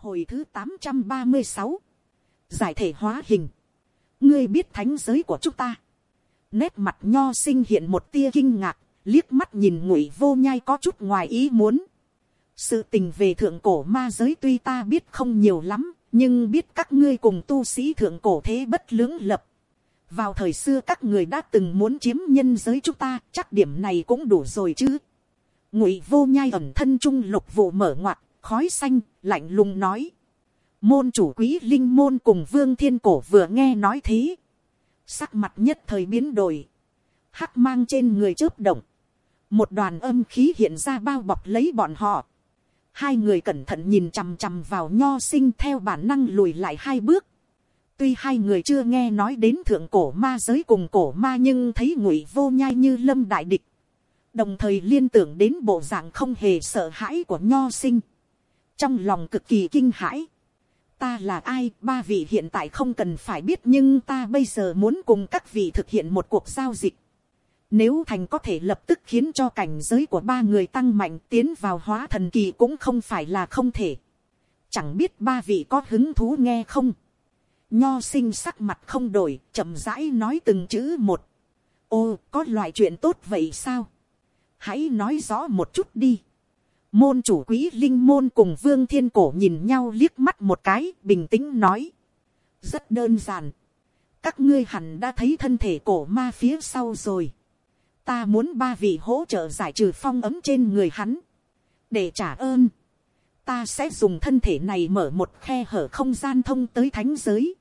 Hồi thứ tám trăm ba mươi sáu Giải thể hóa hình. Ngươi biết thánh giới của chúng ta. Nét mặt nho sinh hiện một tia kinh ngạc, liếc mắt nhìn ngụy vô nhai có chút ngoài ý muốn. Sự tình về thượng cổ ma giới tuy ta biết không nhiều lắm, nhưng biết các ngươi cùng tu sĩ thượng cổ thế bất lưỡng lập. Vào thời xưa các người đã từng muốn chiếm nhân giới chúng ta, chắc điểm này cũng đủ rồi chứ. Ngụy vô nhai ẩn thân trung lục vụ mở ngoặt, khói xanh, lạnh lùng nói. Môn chủ quý linh môn cùng vương thiên cổ vừa nghe nói thế. Sắc mặt nhất thời biến đổi. Hắc mang trên người chớp động. Một đoàn âm khí hiện ra bao bọc lấy bọn họ. Hai người cẩn thận nhìn chằm chằm vào nho sinh theo bản năng lùi lại hai bước. Tuy hai người chưa nghe nói đến thượng cổ ma giới cùng cổ ma nhưng thấy ngụy vô nhai như lâm đại địch. Đồng thời liên tưởng đến bộ dạng không hề sợ hãi của nho sinh. Trong lòng cực kỳ kinh hãi. Ta là ai ba vị hiện tại không cần phải biết nhưng ta bây giờ muốn cùng các vị thực hiện một cuộc giao dịch. Nếu thành có thể lập tức khiến cho cảnh giới của ba người tăng mạnh tiến vào hóa thần kỳ cũng không phải là không thể. Chẳng biết ba vị có hứng thú nghe không. Nho sinh sắc mặt không đổi, chậm rãi nói từng chữ một. Ô, có loại chuyện tốt vậy sao? Hãy nói rõ một chút đi. Môn chủ quý linh môn cùng vương thiên cổ nhìn nhau liếc mắt một cái, bình tĩnh nói. Rất đơn giản. Các ngươi hẳn đã thấy thân thể cổ ma phía sau rồi ta muốn ba vị hỗ trợ giải trừ phong ấm trên người hắn. để trả ơn, ta sẽ dùng thân thể này mở một khe hở không gian thông tới thánh giới.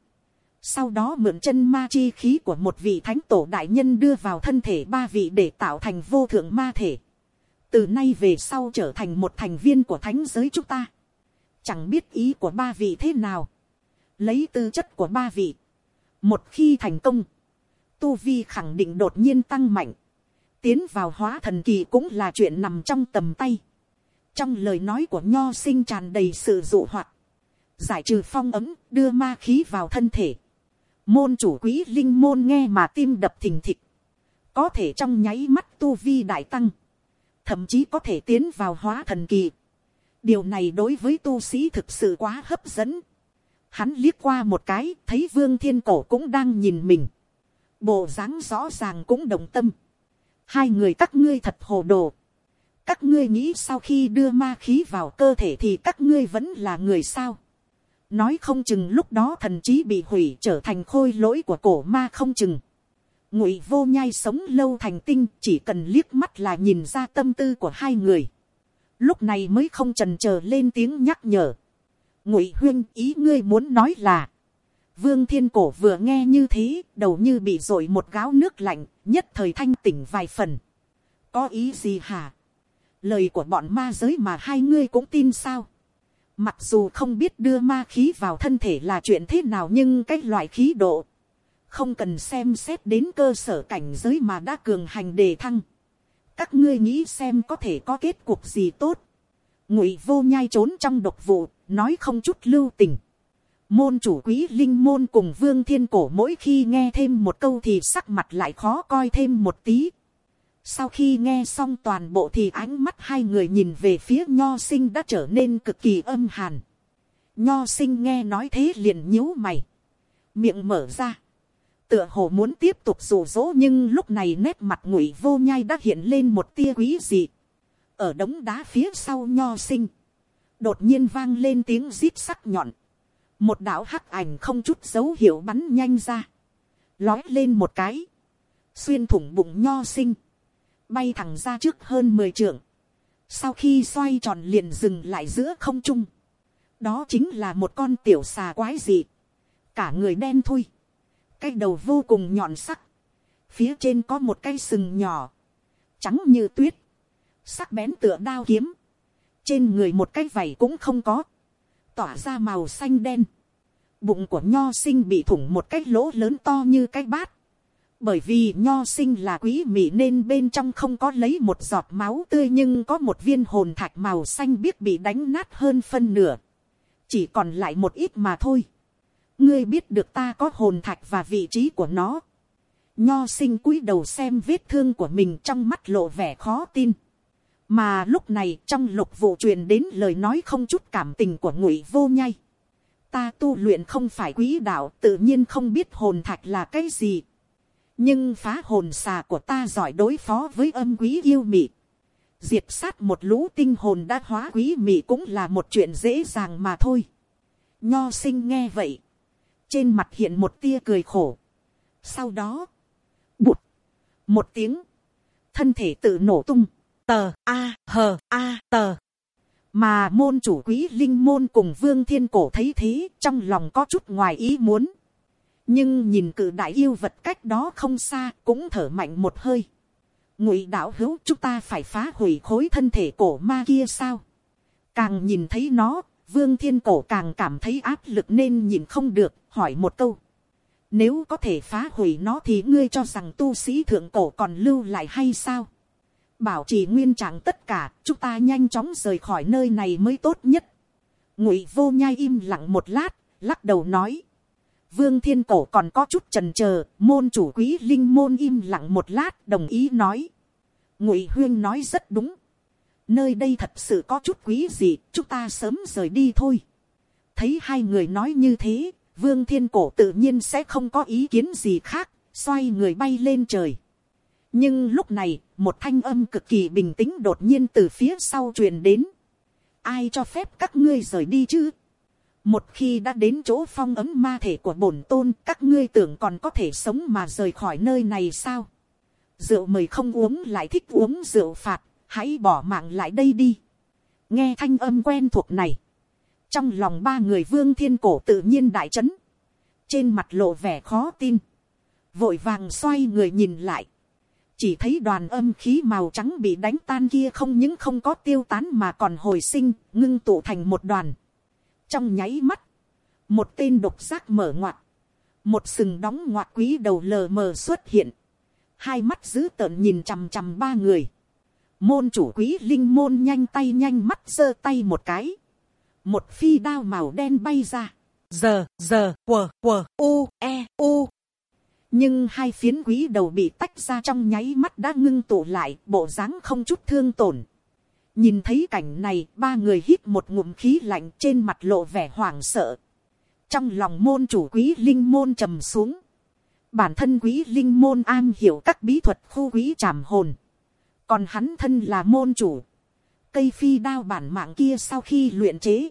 sau đó mượn chân ma chi khí của một vị thánh tổ đại nhân đưa vào thân thể ba vị để tạo thành vô thượng ma thể từ nay về sau trở thành một thành viên của thánh giới chúng ta. chẳng biết ý của ba vị thế nào. lấy tư chất của ba vị. một khi thành công, tu vi khẳng định đột nhiên tăng mạnh tiến vào hóa thần kỳ cũng là chuyện nằm trong tầm tay. trong lời nói của nho sinh tràn đầy sự dụ hoạt, giải trừ phong ấm, đưa ma khí vào thân thể. môn chủ quý linh môn nghe mà tim đập thình thịch, có thể trong nháy mắt tu vi đại tăng, thậm chí có thể tiến vào hóa thần kỳ. điều này đối với tu sĩ thực sự quá hấp dẫn. hắn liếc qua một cái, thấy vương thiên cổ cũng đang nhìn mình. bộ dáng rõ ràng cũng đồng tâm hai người các ngươi thật hồ đồ. các ngươi nghĩ sau khi đưa ma khí vào cơ thể thì các ngươi vẫn là người sao. nói không chừng lúc đó thần trí bị hủy trở thành khôi lỗi của cổ ma không chừng ngụy vô nhai sống lâu thành tinh chỉ cần liếc mắt là nhìn ra tâm tư của hai người. lúc này mới không trần c h ờ lên tiếng nhắc nhở. ngụy huyên ý ngươi muốn nói là Vương thiên cổ vừa nghe như thế, đầu như bị dội một gáo nước lạnh, nhất thời thanh tỉnh vài phần. Có ý gì hả? Lời của bọn ma giới mà hai ngươi cũng tin sao? Mặc dù không biết đưa ma khí vào thân thể là chuyện thế nào nhưng cái loại khí độ. Không cần xem xét đến cơ sở cảnh giới mà đã cường hành đề thăng. Các ngươi nghĩ xem có thể có kết cục gì tốt. Ngụy vô nhai trốn trong độc vụ, nói không chút lưu tình Môn chủ quý linh môn cùng vương thiên cổ mỗi khi nghe thêm một câu thì sắc mặt lại khó coi thêm một tí. Sau khi nghe xong toàn bộ thì ánh mắt hai người nhìn về phía nho sinh đã trở nên cực kỳ âm hàn. Nho sinh nghe nói thế liền nhíu mày. Miệng mở ra. Tựa hồ muốn tiếp tục rủ rỗ nhưng lúc này nét mặt ngụy vô nhai đã hiện lên một tia quý dị. Ở đống đá phía sau nho sinh. Đột nhiên vang lên tiếng rít sắc nhọn một đạo hắc ảnh không chút dấu hiệu bắn nhanh ra, lói lên một cái, xuyên thủng bụng nho sinh, bay thẳng ra trước hơn mười trượng, sau khi xoay tròn liền dừng lại giữa không trung, đó chính là một con tiểu xà quái dị, cả người đen thui, cái đầu vô cùng nhọn sắc, phía trên có một cái sừng nhỏ, trắng như tuyết, sắc bén tựa đao kiếm, trên người một cái vảy cũng không có, tỏa ra màu xanh đen. Bụng của nho sinh bị thủng một cái lỗ lớn to như cái bát. Bởi vì nho sinh là quý mỹ nên bên trong không có lấy một giọt máu tươi nhưng có một viên hồn thạch màu xanh biết bị đánh nát hơn phân nửa. Chỉ còn lại một ít mà thôi. Ngươi biết được ta có hồn thạch và vị trí của nó. Nho sinh cúi đầu xem vết thương của mình trong mắt lộ vẻ khó tin. mà lúc này trong lục vụ truyền đến lời nói không chút cảm tình của ngụy vô nhai. ta tu luyện không phải quý đạo, tự nhiên không biết hồn thạch là cái gì. nhưng phá hồn xà của ta giỏi đối phó với âm quý yêu mị. diệt sát một lũ tinh hồn đã hóa quý mị cũng là một chuyện dễ dàng mà thôi. nho sinh nghe vậy trên mặt hiện một tia cười khổ. sau đó, bụt, một tiếng, thân thể tự nổ tung. Tờ a hờ a tờ mà môn chủ quý linh môn cùng vương thiên cổ thấy thế trong lòng có chút ngoài ý muốn. Nhưng nhìn cự đại yêu vật cách đó không xa cũng thở mạnh một hơi. Ngụy đạo hữu chúng ta phải phá hủy khối thân thể cổ ma kia sao? Càng nhìn thấy nó vương thiên cổ càng cảm thấy áp lực nên nhìn không được hỏi một câu nếu có thể phá hủy nó thì ngươi cho rằng tu sĩ thượng cổ còn lưu lại hay sao bảo trì nguyên trạng tất cả, chúng ta nhanh chóng rời khỏi nơi này mới tốt nhất. ngụy vô nhai im lặng một lát, lắc đầu nói. vương thiên cổ còn có chút trần chờ môn chủ quý linh môn im lặng một lát, đồng ý nói. ngụy huyên nói rất đúng nơi đây thật sự có chút quý gì, chúng ta sớm rời đi thôi. thấy hai người nói như thế, vương thiên cổ tự nhiên sẽ không có ý kiến gì khác, xoay người bay lên trời nhưng lúc này, một thanh âm cực kỳ bình tĩnh đột nhiên từ phía sau truyền đến. ai cho phép các ngươi rời đi chứ. một khi đã đến chỗ phong ấm ma thể của bổn tôn, các ngươi tưởng còn có thể sống mà rời khỏi nơi này sao. rượu mời không uống lại thích uống rượu phạt, hãy bỏ mạng lại đây đi. nghe thanh âm quen thuộc này. trong lòng ba người vương thiên cổ tự nhiên đại trấn. trên mặt lộ vẻ khó tin. vội vàng xoay người nhìn lại chỉ thấy đoàn âm khí màu trắng bị đánh tan kia không những không có tiêu tán mà còn hồi sinh, ngưng tụ thành một đoàn. Trong nháy mắt, một tên độc giác mở ngoặt, một sừng đóng ngoặt quý đầu lờ mờ xuất hiện, hai mắt dữ tợn nhìn chằm chằm ba người. Môn chủ quý linh môn nhanh tay nhanh mắt giơ tay một cái, một phi đao màu đen bay ra. Giờ, giờ, quờ, quờ, u, e, u, nhưng hai phiến quý đầu bị tách ra trong nháy mắt đã ngưng tụ lại bộ dáng không chút thương tổn. Nhìn thấy cảnh này ba người hít một ngụm khí lạnh trên mặt lộ vẻ hoảng sợ. Trong lòng môn chủ quý linh môn trầm xuống. Bản thân quý linh môn an hiểu các bí thuật khu quý trảm hồn còn hắn thân là môn chủ cây phi đao bản mạng kia sau khi luyện chế,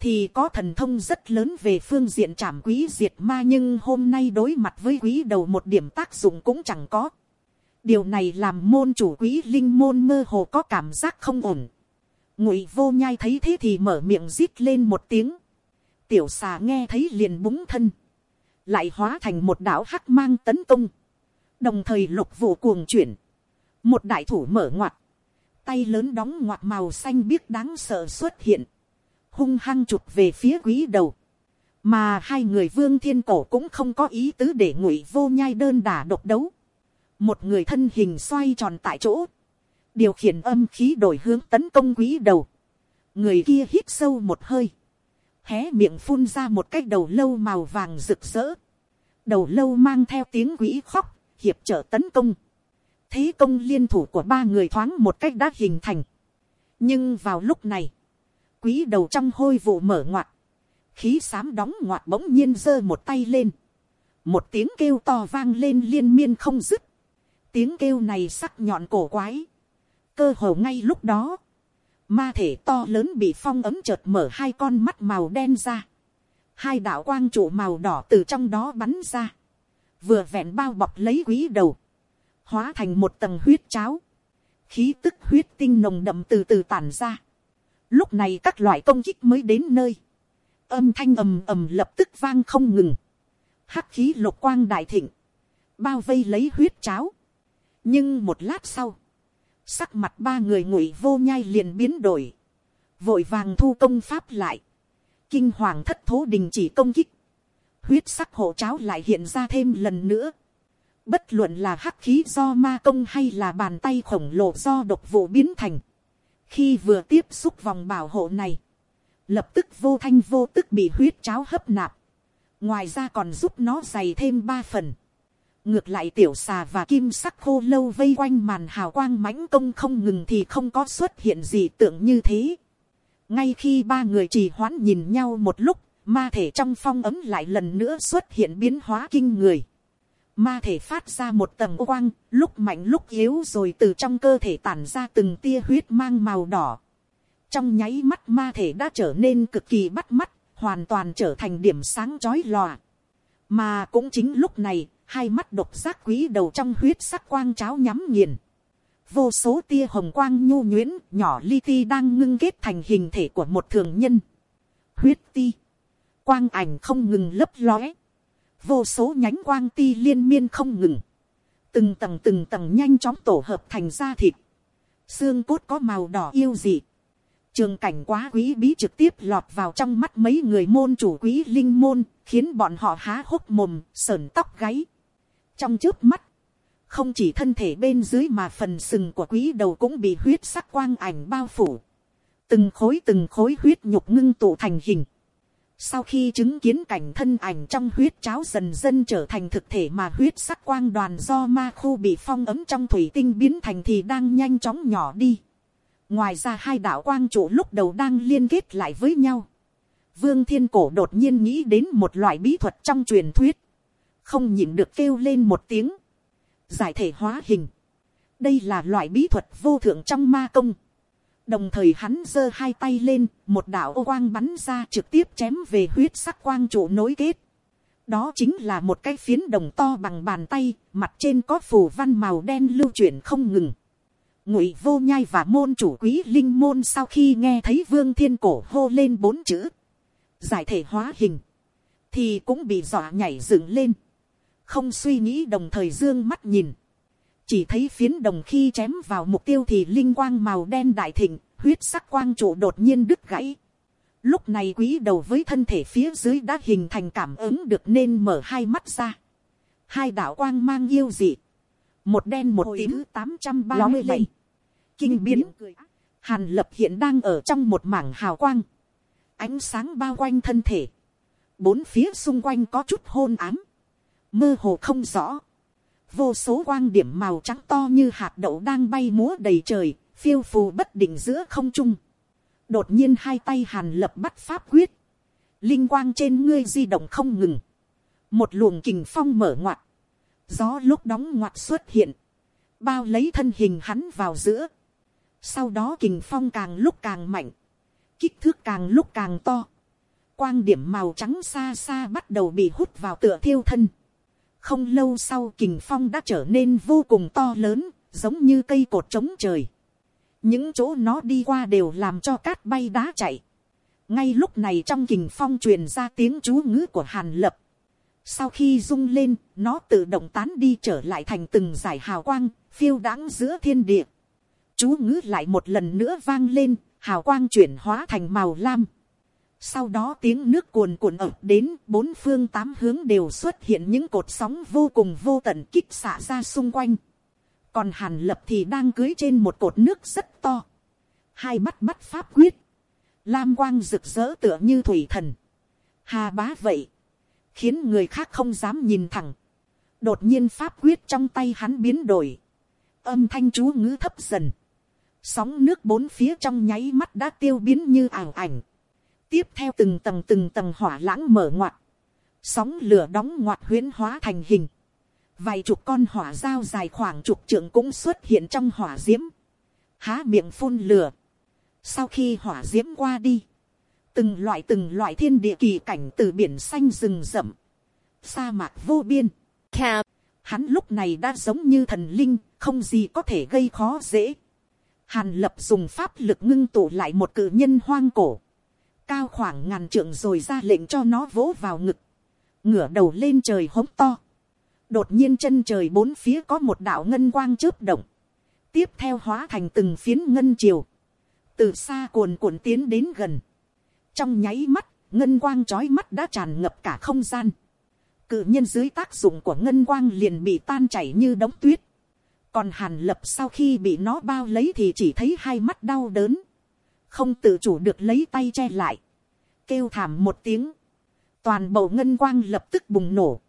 thì có thần thông rất lớn về phương diện trảm quý diệt ma, nhưng hôm nay đối mặt với quý đầu một điểm tác dụng cũng chẳng có. điều này làm môn chủ quý linh môn mơ hồ có cảm giác không ổn. ngụy vô nhai thấy thế thì mở miệng rít lên một tiếng. tiểu xà nghe thấy liền búng thân. lại hóa thành một đảo hắc mang tấn công. đồng thời lục vụ cuồng chuyển một đại thủ mở ngoặt. tay lớn đóng ngoặt màu xanh biếc đáng sợ xuất hiện hung hăng chụp về phía quý đầu. Mà hai người vương thiên cổ cũng không có ý tứ để ngụy vô nhai đơn đả độc đấu. Một người thân hình xoay tròn tại chỗ. Điều khiển âm khí đổi hướng tấn công quý đầu. Người kia hít sâu một hơi. Hé miệng phun ra một cái đầu lâu màu vàng rực rỡ. Đầu lâu mang theo tiếng quỷ khóc, hiệp trợ tấn công. Thế công liên thủ của ba người thoáng một cách đã hình thành. Nhưng vào lúc này, quý đầu trong hôi vụ mở ngoặt, khí xám đóng ngoặt bỗng nhiên giơ một tay lên, một tiếng kêu to vang lên liên miên không dứt, tiếng kêu này sắc nhọn cổ quái, cơ hồ ngay lúc đó, ma thể to lớn bị phong ấm chợt mở hai con mắt màu đen ra, hai đạo quang trụ màu đỏ từ trong đó bắn ra, vừa vẹn bao bọc lấy quý đầu, hóa thành một tầng huyết cháo, khí tức huyết tinh nồng đậm từ từ tản ra, Lúc này các loại công kích mới đến nơi. Âm thanh ầm ầm lập tức vang không ngừng. Hắc khí lục quang đại thịnh. Bao vây lấy huyết cháo. Nhưng một lát sau. Sắc mặt ba người ngụy vô nhai liền biến đổi. Vội vàng thu công pháp lại. Kinh hoàng thất thố đình chỉ công kích. Huyết sắc hộ cháo lại hiện ra thêm lần nữa. Bất luận là hắc khí do ma công hay là bàn tay khổng lồ do độc vụ biến thành khi vừa tiếp xúc vòng bảo hộ này, lập tức vô thanh vô tức bị huyết cháo hấp nạp, ngoài ra còn giúp nó dày thêm ba phần, ngược lại tiểu xà và kim sắc khô lâu vây quanh màn hào quang mãnh công không ngừng thì không có xuất hiện gì tưởng như thế. ngay khi ba người trì hoãn nhìn nhau một lúc, ma thể trong phong ấm lại lần nữa xuất hiện biến hóa kinh người. Ma thể phát ra một tầng quang, lúc mạnh lúc yếu rồi từ trong cơ thể tản ra từng tia huyết mang màu đỏ. Trong nháy mắt ma thể đã trở nên cực kỳ bắt mắt, hoàn toàn trở thành điểm sáng chói lòa. Mà cũng chính lúc này, hai mắt độc giác quý đầu trong huyết sắc quang cháo nhắm nghiền. Vô số tia hồng quang nhu nhuyễn, nhỏ li ti đang ngưng kết thành hình thể của một thường nhân. Huyết ti. Quang ảnh không ngừng lấp lóe. Vô số nhánh quang ti liên miên không ngừng. Từng tầng từng tầng nhanh chóng tổ hợp thành da thịt. Xương cốt có màu đỏ yêu dị. Trường cảnh quá quý bí trực tiếp lọt vào trong mắt mấy người môn chủ quý linh môn, khiến bọn họ há hốc mồm, sờn tóc gáy. Trong trước mắt, không chỉ thân thể bên dưới mà phần sừng của quý đầu cũng bị huyết sắc quang ảnh bao phủ. Từng khối từng khối huyết nhục ngưng tụ thành hình. Sau khi chứng kiến cảnh thân ảnh trong huyết cháo dần dần trở thành thực thể mà huyết sắc quang đoàn do ma khu bị phong ấm trong thủy tinh biến thành thì đang nhanh chóng nhỏ đi. Ngoài ra hai đạo quang trụ lúc đầu đang liên kết lại với nhau. Vương Thiên Cổ đột nhiên nghĩ đến một loại bí thuật trong truyền thuyết. Không nhịn được kêu lên một tiếng. Giải thể hóa hình. Đây là loại bí thuật vô thượng trong ma công đồng thời hắn giơ hai tay lên, một đạo ô quang bắn ra trực tiếp chém về huyết sắc quang trụ nối kết. đó chính là một cái phiến đồng to bằng bàn tay, mặt trên có phù văn màu đen lưu chuyển không ngừng. ngụy vô nhai và môn chủ quý linh môn sau khi nghe thấy vương thiên cổ hô lên bốn chữ, giải thể hóa hình, thì cũng bị dọa nhảy dựng lên, không suy nghĩ đồng thời dương mắt nhìn chỉ thấy phiến đồng khi chém vào mục tiêu thì linh quang màu đen đại thịnh, huyết sắc quang trụ đột nhiên đứt gãy. Lúc này quý đầu với thân thể phía dưới đã hình thành cảm ứng được nên mở hai mắt ra. Hai đạo quang mang yêu dị. Một đen một Hồi tím tám trăm ba mươi bảy Kinh biến. Hàn lập hiện đang ở trong một mảng hào quang. Ánh sáng bao quanh thân thể. Bốn phía xung quanh có chút hôn ám. Mơ hồ không rõ vô số quang điểm màu trắng to như hạt đậu đang bay múa đầy trời, phiêu phù bất định giữa không trung. đột nhiên hai tay hàn lập bắt pháp quyết, linh quang trên ngươi di động không ngừng, một luồng kình phong mở ngoặt, gió lúc đóng ngoặt xuất hiện, bao lấy thân hình hắn vào giữa, sau đó kình phong càng lúc càng mạnh, kích thước càng lúc càng to, quang điểm màu trắng xa xa bắt đầu bị hút vào tựa thiêu thân, không lâu sau kình phong đã trở nên vô cùng to lớn, giống như cây cột trống trời. Những chỗ nó đi qua đều làm cho cát bay đá chạy. Ngay lúc này trong kình phong truyền ra tiếng chú ngữ của Hàn Lập. Sau khi rung lên, nó tự động tán đi trở lại thành từng giải hào quang, phiêu đáng giữa thiên địa. Chú ngữ lại một lần nữa vang lên, hào quang chuyển hóa thành màu lam. Sau đó tiếng nước cuồn cuộn ập đến, bốn phương tám hướng đều xuất hiện những cột sóng vô cùng vô tận kích xạ ra xung quanh. Còn hàn lập thì đang cưới trên một cột nước rất to. Hai mắt bắt pháp quyết. Lam quang rực rỡ tựa như thủy thần. Hà bá vậy. Khiến người khác không dám nhìn thẳng. Đột nhiên pháp quyết trong tay hắn biến đổi. Âm thanh chú ngữ thấp dần. Sóng nước bốn phía trong nháy mắt đã tiêu biến như ảo ảnh tiếp theo từng tầng từng tầng hỏa lãng mở ngoặt, sóng lửa đóng ngoặt huyễn hóa thành hình, vài chục con hỏa dao dài khoảng chục trượng cũng xuất hiện trong hỏa d i ễ m há miệng phun lửa, sau khi hỏa d i ễ m qua đi, từng loại từng loại thiên địa kỳ cảnh từ biển xanh rừng rậm, sa mạc vô biên, hắn lúc này đã giống như thần linh, không gì có thể gây khó dễ. Hàn lập dùng pháp lực ngưng tụ lại một cự nhân hoang cổ cao khoảng ngàn trượng rồi ra lệnh cho nó vỗ vào ngực, ngửa đầu lên trời hống to. đột nhiên chân trời bốn phía có một đạo ngân quang chớp động, tiếp theo hóa thành từng phiến ngân triều, từ xa cuồn cuộn tiến đến gần, trong nháy mắt, ngân quang trói mắt đã tràn ngập cả không gian, cự nhân dưới tác dụng của ngân quang liền bị tan chảy như đống tuyết, còn hàn lập sau khi bị nó bao lấy thì chỉ thấy hai mắt đau đớn, không tự chủ được lấy tay che lại, kêu thảm một tiếng, toàn bộ ngân quang lập tức bùng nổ,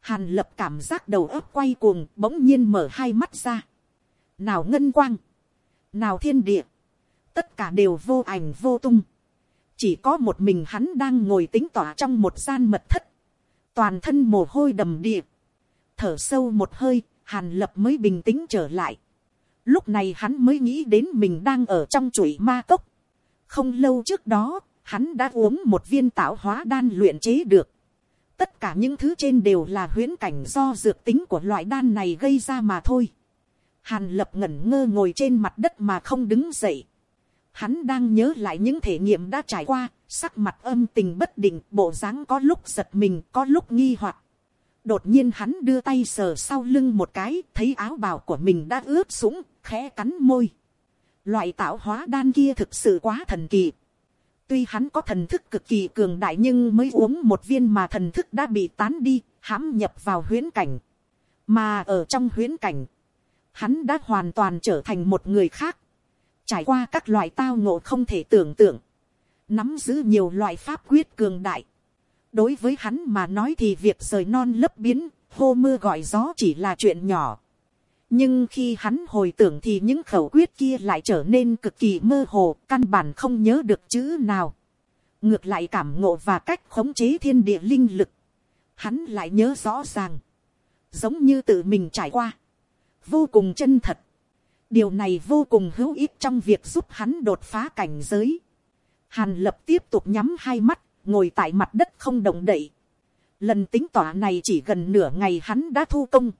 Hàn lập cảm giác đầu óc quay cuồng bỗng nhiên mở hai mắt ra. Nào ngân quang. Nào thiên địa. Tất cả đều vô ảnh vô tung. Chỉ có một mình hắn đang ngồi tính tỏa trong một gian mật thất. Toàn thân mồ hôi đầm địa. Thở sâu một hơi, hàn lập mới bình tĩnh trở lại. Lúc này hắn mới nghĩ đến mình đang ở trong chuỗi ma cốc. Không lâu trước đó, hắn đã uống một viên tạo hóa đan luyện chế được. Tất cả những thứ trên đều là huyễn cảnh do dược tính của loại đan này gây ra mà thôi. Hàn lập ngẩn ngơ ngồi trên mặt đất mà không đứng dậy. Hắn đang nhớ lại những thể nghiệm đã trải qua, sắc mặt âm tình bất định, bộ dáng có lúc giật mình, có lúc nghi hoặc. Đột nhiên hắn đưa tay sờ sau lưng một cái, thấy áo bào của mình đã ướt sũng, khẽ cắn môi. Loại tạo hóa đan kia thực sự quá thần kỳ. Tuy hắn có thần thức cực kỳ cường đại nhưng mới uống một viên mà thần thức đã bị tán đi, hãm nhập vào huyễn cảnh. Mà ở trong huyễn cảnh, hắn đã hoàn toàn trở thành một người khác. Trải qua các loại tao ngộ không thể tưởng tượng. Nắm giữ nhiều loại pháp quyết cường đại. Đối với hắn mà nói thì việc rời non lấp biến, hô mưa gọi gió chỉ là chuyện nhỏ. Nhưng khi hắn hồi tưởng thì những khẩu quyết kia lại trở nên cực kỳ mơ hồ, căn bản không nhớ được chữ nào. Ngược lại cảm ngộ và cách khống chế thiên địa linh lực. Hắn lại nhớ rõ ràng. Giống như tự mình trải qua. Vô cùng chân thật. Điều này vô cùng hữu ích trong việc giúp hắn đột phá cảnh giới. Hàn lập tiếp tục nhắm hai mắt, ngồi tại mặt đất không động đậy. Lần tính tỏa này chỉ gần nửa ngày hắn đã thu công.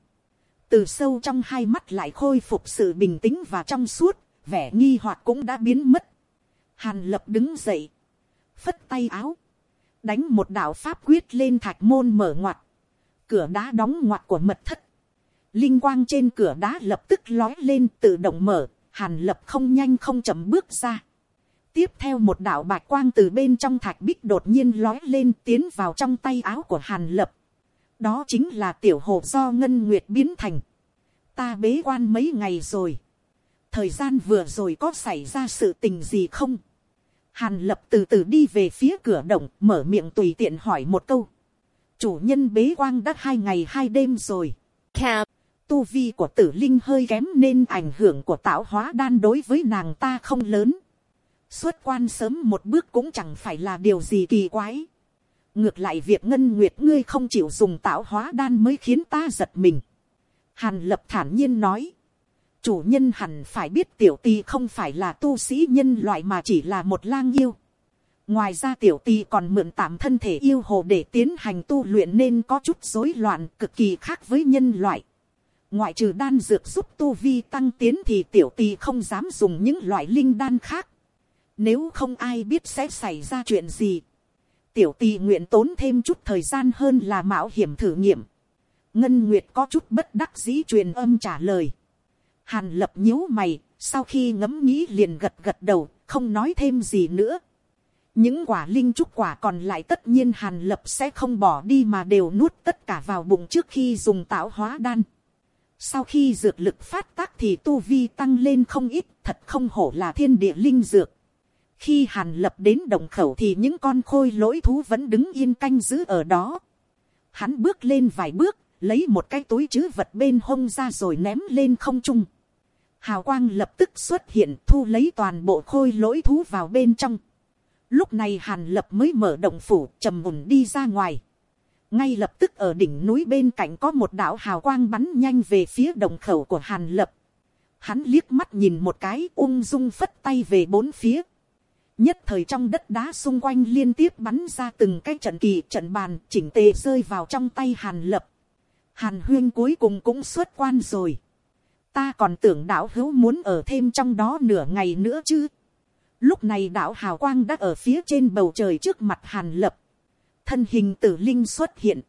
Từ sâu trong hai mắt lại khôi phục sự bình tĩnh và trong suốt, vẻ nghi hoặc cũng đã biến mất. Hàn lập đứng dậy, phất tay áo, đánh một đạo pháp quyết lên thạch môn mở ngoặt. Cửa đá đóng ngoặt của mật thất Linh quang trên cửa đá lập tức lói lên tự động mở, hàn lập không nhanh không chậm bước ra. Tiếp theo một đạo bạch quang từ bên trong thạch bích đột nhiên lói lên tiến vào trong tay áo của hàn lập. Đó chính là tiểu hồ do ngân nguyệt biến thành. Ta bế quan mấy ngày rồi. Thời gian vừa rồi có xảy ra sự tình gì không? Hàn lập từ từ đi về phía cửa động mở miệng tùy tiện hỏi một câu. Chủ nhân bế quan đã hai ngày hai đêm rồi. Cap tu vi của tử linh hơi kém nên ảnh hưởng của tạo hóa đan đối với nàng ta không lớn. Xuất quan sớm một bước cũng chẳng phải là điều gì kỳ quái. Ngược lại việc ngân nguyệt ngươi không chịu dùng tạo hóa đan mới khiến ta giật mình. Hàn lập thản nhiên nói. Chủ nhân hẳn phải biết tiểu tì không phải là tu sĩ nhân loại mà chỉ là một lang yêu. Ngoài ra tiểu tì còn mượn tạm thân thể yêu hồ để tiến hành tu luyện nên có chút rối loạn cực kỳ khác với nhân loại ngoại trừ đan dược giúp tu vi tăng tiến thì tiểu tì không dám dùng những loại linh đan khác. Nếu không ai biết sẽ xảy ra chuyện gì. Tiểu tì nguyện tốn thêm chút thời gian hơn là mạo hiểm thử nghiệm. Ngân Nguyệt có chút bất đắc dĩ truyền âm trả lời. Hàn lập nhíu mày, sau khi ngẫm nghĩ liền gật gật đầu, không nói thêm gì nữa. Những quả linh trúc quả còn lại tất nhiên hàn lập sẽ không bỏ đi mà đều nuốt tất cả vào bụng trước khi dùng tạo hóa đan. Sau khi dược lực phát tác thì tu vi tăng lên không ít, thật không hổ là thiên địa linh dược. Khi hàn lập đến đồng khẩu thì những con khôi lỗi thú vẫn đứng yên canh giữ ở đó. Hắn bước lên vài bước, lấy một cái túi chứ vật bên hông ra rồi ném lên không trung. Hào quang lập tức xuất hiện thu lấy toàn bộ khôi lỗi thú vào bên trong. Lúc này hàn lập mới mở động phủ trầm mùn đi ra ngoài ngay lập tức ở đỉnh núi bên cạnh có một đạo hào quang bắn nhanh về phía đồng khẩu của hàn lập. Hắn liếc mắt nhìn một cái ung dung phất tay về bốn phía. Nhất thời trong đất đá xung quanh liên tiếp bắn ra từng cái trận kỳ trận bàn chỉnh tề rơi vào trong tay hàn lập. Hàn huyên cuối cùng cũng xuất quan rồi. Ta còn tưởng đạo hữu muốn ở thêm trong đó nửa ngày nữa chứ. Lúc này đạo hào quang đã ở phía trên bầu trời trước mặt hàn lập thân hình tử linh xuất hiện,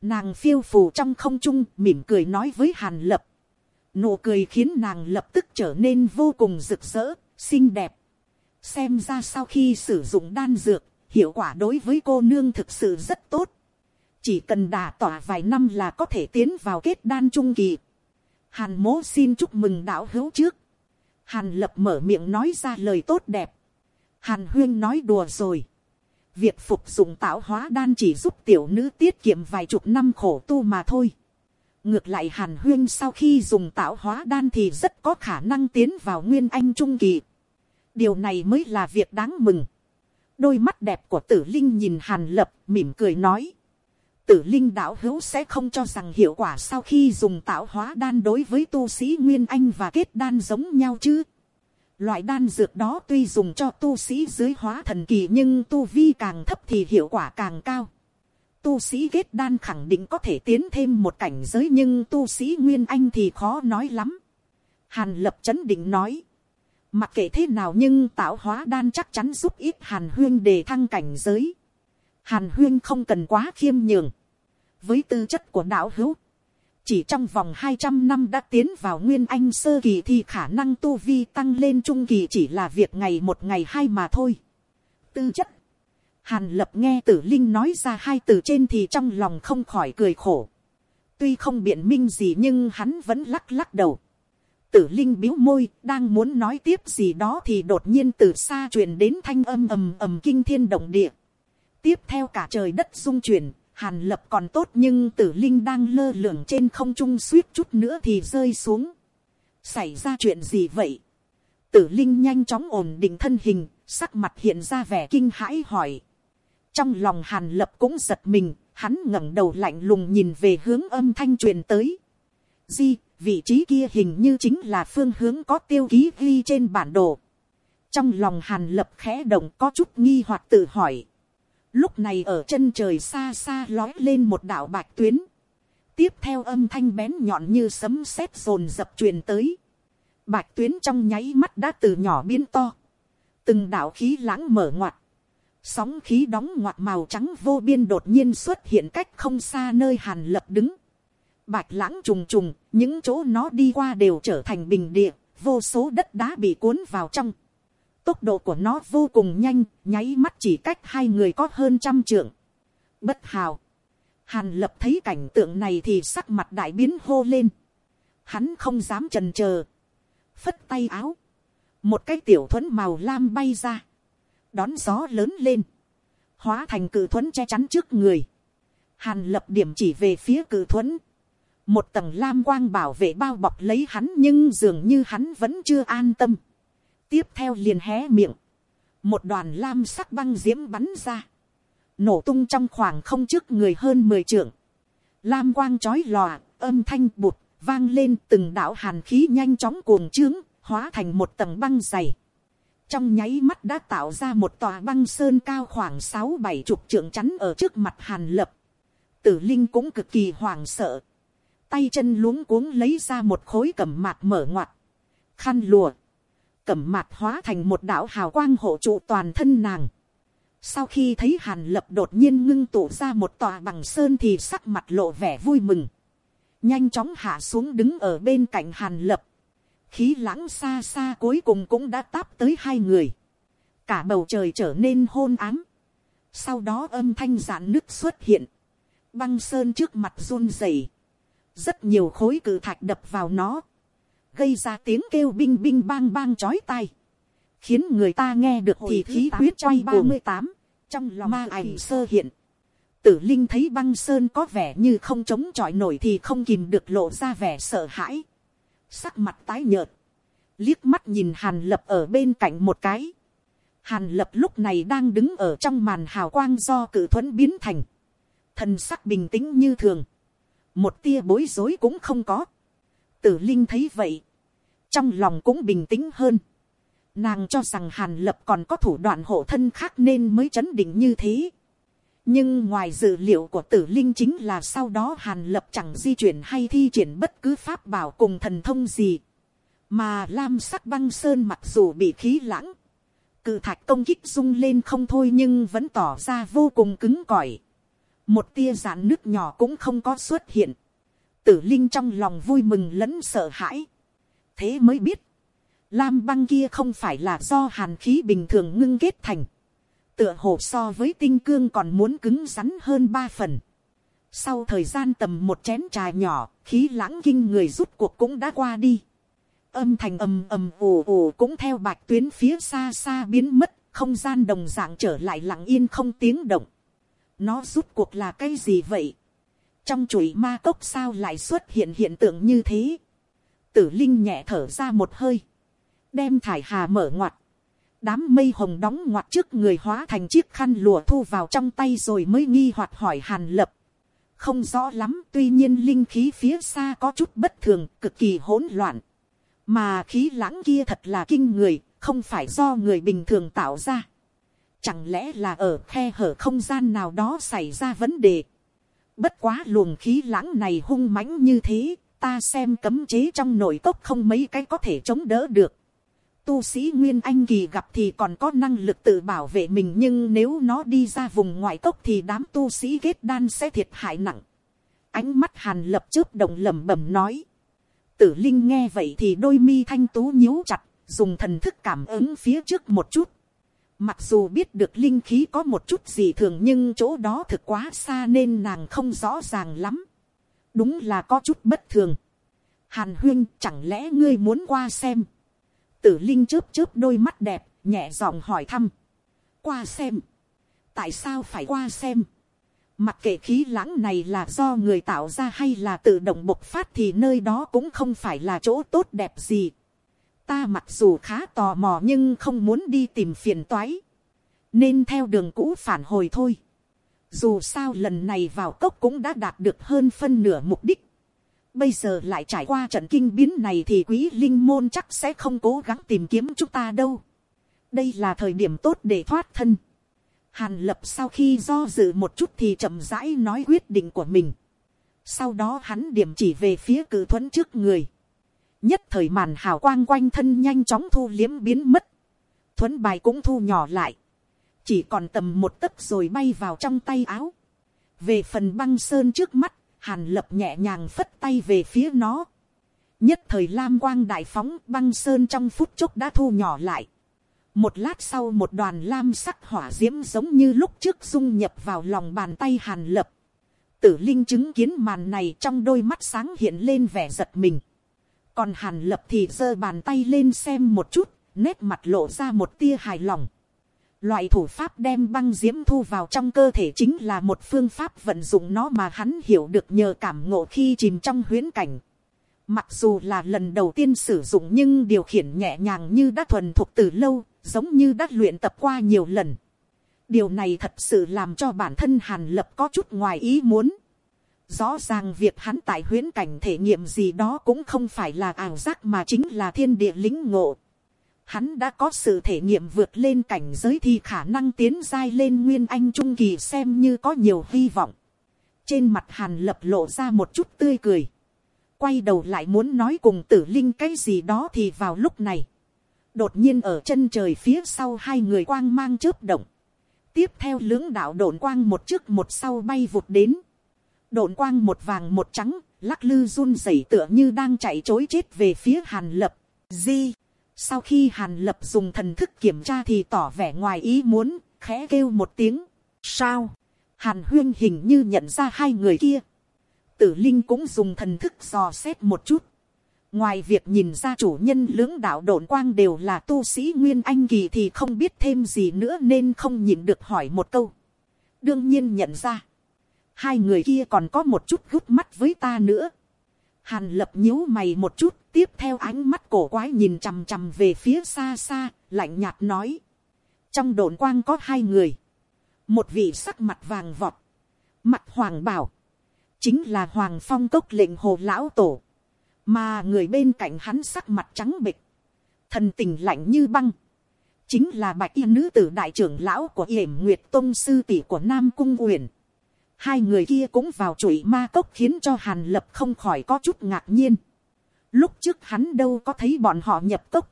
nàng phiêu phù trong không trung mỉm cười nói với hàn lập, nụ cười khiến nàng lập tức trở nên vô cùng rực rỡ, xinh đẹp xem ra sau khi sử dụng đan dược, hiệu quả đối với cô nương thực sự rất tốt. chỉ cần đà tỏa vài năm là có thể tiến vào kết đan trung kỳ. hàn mố xin chúc mừng đạo hữu trước. hàn lập mở miệng nói ra lời tốt đẹp. hàn huyên nói đùa rồi việc phục dụng tạo hóa đan chỉ giúp tiểu nữ tiết kiệm vài chục năm khổ tu mà thôi. ngược lại hàn huyên sau khi dùng tạo hóa đan thì rất có khả năng tiến vào nguyên anh trung kỳ điều này mới là việc đáng mừng. đôi mắt đẹp của tử linh nhìn hàn lập, mỉm cười nói. tử linh đạo hữu sẽ không cho rằng hiệu quả sau khi dùng tạo hóa đan đối với tu sĩ nguyên anh và kết đan giống nhau chứ Loại đan dược đó tuy dùng cho tu sĩ dưới hóa thần kỳ nhưng tu vi càng thấp thì hiệu quả càng cao. Tu sĩ kết đan khẳng định có thể tiến thêm một cảnh giới nhưng tu sĩ nguyên anh thì khó nói lắm. Hàn lập chấn định nói. Mặc kệ thế nào nhưng tạo hóa đan chắc chắn giúp ít hàn huyên đề thăng cảnh giới. Hàn huyên không cần quá khiêm nhường. Với tư chất của đạo hữu, chỉ trong vòng hai trăm năm đã tiến vào nguyên anh sơ kỳ thì khả năng tu vi tăng lên trung kỳ chỉ là việc ngày một ngày hai mà thôi. Tư chất. Hàn lập nghe tử linh nói ra hai từ trên thì trong lòng không khỏi cười khổ. Tuy không biện minh gì nhưng hắn vẫn lắc lắc đầu. Tử linh biếu môi, đang muốn nói tiếp gì đó thì đột nhiên từ xa truyền đến thanh âm ầm ầm kinh thiên động địa. Tiếp theo cả trời đất rung chuyển, Hàn lập còn tốt nhưng tử linh đang lơ lửng trên không trung suýt chút nữa thì rơi xuống. Xảy ra chuyện gì vậy? Tử linh nhanh chóng ổn định thân hình, sắc mặt hiện ra vẻ kinh hãi hỏi. Trong lòng hàn lập cũng giật mình, hắn ngẩng đầu lạnh lùng nhìn về hướng âm thanh truyền tới. Di, vị trí kia hình như chính là phương hướng có tiêu ký ghi trên bản đồ. Trong lòng hàn lập khẽ động có chút nghi hoặc tự hỏi. Lúc này ở chân trời xa xa lói lên một đạo bạch tuyến. Tiếp theo âm thanh bén nhọn như sấm sét rồn dập truyền tới. Bạch tuyến trong nháy mắt đã từ nhỏ biến to. Từng đạo khí lãng mở ngoặt. Sóng khí đóng ngoặt màu trắng vô biên đột nhiên xuất hiện cách không xa nơi hàn lập đứng. Bạch lãng trùng trùng, những chỗ nó đi qua đều trở thành bình địa, vô số đất đá bị cuốn vào trong. Tốc độ của nó vô cùng nhanh, nháy mắt chỉ cách hai người có hơn trăm trượng. Bất hào. Hàn lập thấy cảnh tượng này thì sắc mặt đại biến hô lên. Hắn không dám trần chờ Phất tay áo. Một cái tiểu thuẫn màu lam bay ra. Đón gió lớn lên. Hóa thành cử thuẫn che chắn trước người. Hàn lập điểm chỉ về phía cử thuẫn. Một tầng lam quang bảo vệ bao bọc lấy hắn nhưng dường như hắn vẫn chưa an tâm tiếp theo liền hé miệng, một đoàn lam sắc băng diễm bắn ra, nổ tung trong khoảng không trước người hơn mười trượng, lam quang chói lòa, âm thanh bụt, vang lên từng đạo hàn khí nhanh chóng cuồng trướng, hóa thành một tầng băng dày. Trong nháy mắt đã tạo ra một tòa băng sơn cao khoảng sáu bảy chục trượng chắn ở trước mặt hàn lập. Tử linh cũng cực kỳ hoảng sợ. Tay chân luống cuống lấy ra một khối cẩm mạc mở ngoặt. Khăn lùa cẩm mạc hóa thành một đạo hào quang hộ trụ toàn thân nàng. Sau khi thấy hàn lập đột nhiên ngưng tụ ra một tòa bằng sơn thì sắc mặt lộ vẻ vui mừng. Nhanh chóng hạ xuống đứng ở bên cạnh hàn lập. Khí lãng xa xa cuối cùng cũng đã táp tới hai người. Cả bầu trời trở nên hôn ám. Sau đó âm thanh giãn nước xuất hiện. Băng sơn trước mặt run rẩy rất nhiều khối cử thạch đập vào nó gây ra tiếng kêu binh binh bang bang chói tai, khiến người ta nghe được thì khí huyết quay ba mươi tám, trong lòng ma ảnh sơ hiện. Tử Linh thấy băng sơn có vẻ như không chống chọi nổi thì không kìm được lộ ra vẻ sợ hãi. Sắc mặt tái nhợt. Liếc mắt nhìn Hàn Lập ở bên cạnh một cái. Hàn Lập lúc này đang đứng ở trong màn hào quang do cử thuẫn biến thành. Thần sắc bình tĩnh như thường. Một tia bối rối cũng không có. Tử Linh thấy vậy. Trong lòng cũng bình tĩnh hơn. Nàng cho rằng Hàn Lập còn có thủ đoạn hộ thân khác nên mới chấn định như thế. Nhưng ngoài dự liệu của tử linh chính là sau đó Hàn Lập chẳng di chuyển hay thi triển bất cứ pháp bảo cùng thần thông gì. Mà lam sắc băng sơn mặc dù bị khí lãng. Cự thạch công kích rung lên không thôi nhưng vẫn tỏ ra vô cùng cứng cỏi. Một tia giãn nước nhỏ cũng không có xuất hiện tử linh trong lòng vui mừng lẫn sợ hãi. thế mới biết, lam băng kia không phải là do hàn khí bình thường ngưng kết thành. tựa hồ so với tinh cương còn muốn cứng rắn hơn ba phần. sau thời gian tầm một chén trà nhỏ, khí lãng kinh người rút cuộc cũng đã qua đi. âm thanh ầm ầm ồ ồ cũng theo bạch tuyến phía xa xa biến mất, không gian đồng dạng trở lại lặng yên không tiếng động nó rút cuộc là cái gì vậy. trong chuỗi ma cốc sao lại xuất hiện hiện tượng như thế. tử linh nhẹ thở ra một hơi. đem thải hà mở ngoặt. đám mây hồng đóng ngoặt trước người hóa thành chiếc khăn lùa thu vào trong tay rồi mới nghi hoặc hỏi hàn lập. không rõ lắm, tuy nhiên linh khí phía xa có chút bất thường, cực kỳ hỗn loạn. mà khí lãng kia thật là kinh người, không phải do người bình thường tạo ra. Chẳng lẽ là ở khe hở không gian nào đó xảy ra vấn đề. Bất quá luồng khí lãng này hung mãnh như thế, ta xem cấm chế trong nội cốc không mấy cái có thể chống đỡ được. Tu sĩ Nguyên Anh Kỳ gặp thì còn có năng lực tự bảo vệ mình nhưng nếu nó đi ra vùng ngoại cốc thì đám tu sĩ kết đan sẽ thiệt hại nặng. Ánh mắt hàn lập chớp động lẩm bẩm nói. Tử Linh nghe vậy thì đôi mi thanh tú nhíu chặt dùng thần thức cảm ứng phía trước một chút. Mặc dù biết được linh khí có một chút gì thường nhưng chỗ đó thực quá xa nên nàng không rõ ràng lắm. Đúng là có chút bất thường. Hàn huyên chẳng lẽ ngươi muốn qua xem. Tử linh chớp chớp đôi mắt đẹp, nhẹ giọng hỏi thăm. Qua xem. Tại sao phải qua xem? Mặc kệ khí lãng này là do người tạo ra hay là tự động bộc phát thì nơi đó cũng không phải là chỗ tốt đẹp gì ta mặc dù khá tò mò nhưng không muốn đi tìm phiền toái, nên theo đường cũ phản hồi thôi. Dù sao lần này vào cốc cũng đã đạt được hơn phân nửa mục đích. Bây giờ lại trải qua trận kinh biến này thì quý linh môn chắc sẽ không cố gắng tìm kiếm chúng ta đâu. Đây là thời điểm tốt để thoát thân. Hàn lập sau khi do dự một chút thì chậm rãi nói quyết định của mình. Sau đó hắn điểm chỉ về phía cử thuẫn trước người nhất thời màn hào quang quanh thân nhanh chóng thu liếm biến mất, thuấn bài cũng thu nhỏ lại, chỉ còn tầm một tấc rồi bay vào trong tay áo. về phần băng sơn trước mắt, hàn lập nhẹ nhàng phất tay về phía nó. nhất thời lam quang đại phóng băng sơn trong phút chốc đã thu nhỏ lại. một lát sau một đoàn lam sắc hỏa d i ễ m giống như lúc trước dung nhập vào lòng bàn tay hàn lập. tử linh chứng kiến màn này trong đôi mắt sáng hiện lên vẻ giật mình còn hàn lập thì giơ bàn tay lên xem một chút, nét mặt lộ ra một tia hài lòng. Loại thủ pháp đem băng diễm thu vào trong cơ thể chính là một phương pháp vận dụng nó mà hắn hiểu được nhờ cảm ngộ khi chìm trong huyến cảnh. Mặc dù là lần đầu tiên sử dụng nhưng điều khiển nhẹ nhàng như đã thuần thuộc từ lâu, giống như đã luyện tập qua nhiều lần. Điều này thật sự làm cho bản thân Hàn Lập có chút ngoài ý muốn. Rõ ràng việc hắn tại huyến cảnh thể nghiệm gì đó cũng không phải là ảo giác mà chính là thiên địa lính ngộ. Hắn đã có sự thể nghiệm vượt lên cảnh giới thì khả năng tiến dai lên nguyên anh trung kỳ xem như có nhiều hy vọng. Trên mặt hàn lập lộ ra một chút tươi cười. Quay đầu lại muốn nói cùng tử linh cái gì đó thì vào lúc này. Đột nhiên ở chân trời phía sau hai người quang mang chớp động. Tiếp theo lưỡng đạo độn quang một trước một sau bay vụt đến độn quang một vàng một trắng, lắc lư run rẩy tựa như đang chạy chối chết về phía hàn lập. Di, sau khi hàn lập dùng thần thức kiểm tra thì tỏ vẻ ngoài ý muốn, khẽ kêu một tiếng. Sao? Hàn huyên hình như nhận ra hai người kia. Tử Linh cũng dùng thần thức dò xét một chút. Ngoài việc nhìn ra chủ nhân lưỡng đạo độn quang đều là tu sĩ Nguyên Anh Kỳ thì không biết thêm gì nữa nên không nhìn được hỏi một câu. Đương nhiên nhận ra hai người kia còn có một chút gút mắt với ta nữa. Hàn lập nhíu mày một chút, tiếp theo ánh mắt cổ quái nhìn chằm chằm về phía xa xa, lạnh nhạt nói. Trong đồn quang có hai người. Một vị sắc mặt vàng vọt. Mặt hoàng bảo. Chính là hoàng phong cốc lệnh hồ lão tổ. Mà người bên cạnh hắn sắc mặt trắng bịch. Thần tình lạnh như băng. Chính là bạch y nữ tử đại trưởng lão của yểm nguyệt tông sư tỷ của Nam Cung Uyển hai người kia cũng vào chuỗi ma cốc khiến cho hàn lập không khỏi có chút ngạc nhiên. lúc trước hắn đâu có thấy bọn họ nhập cốc.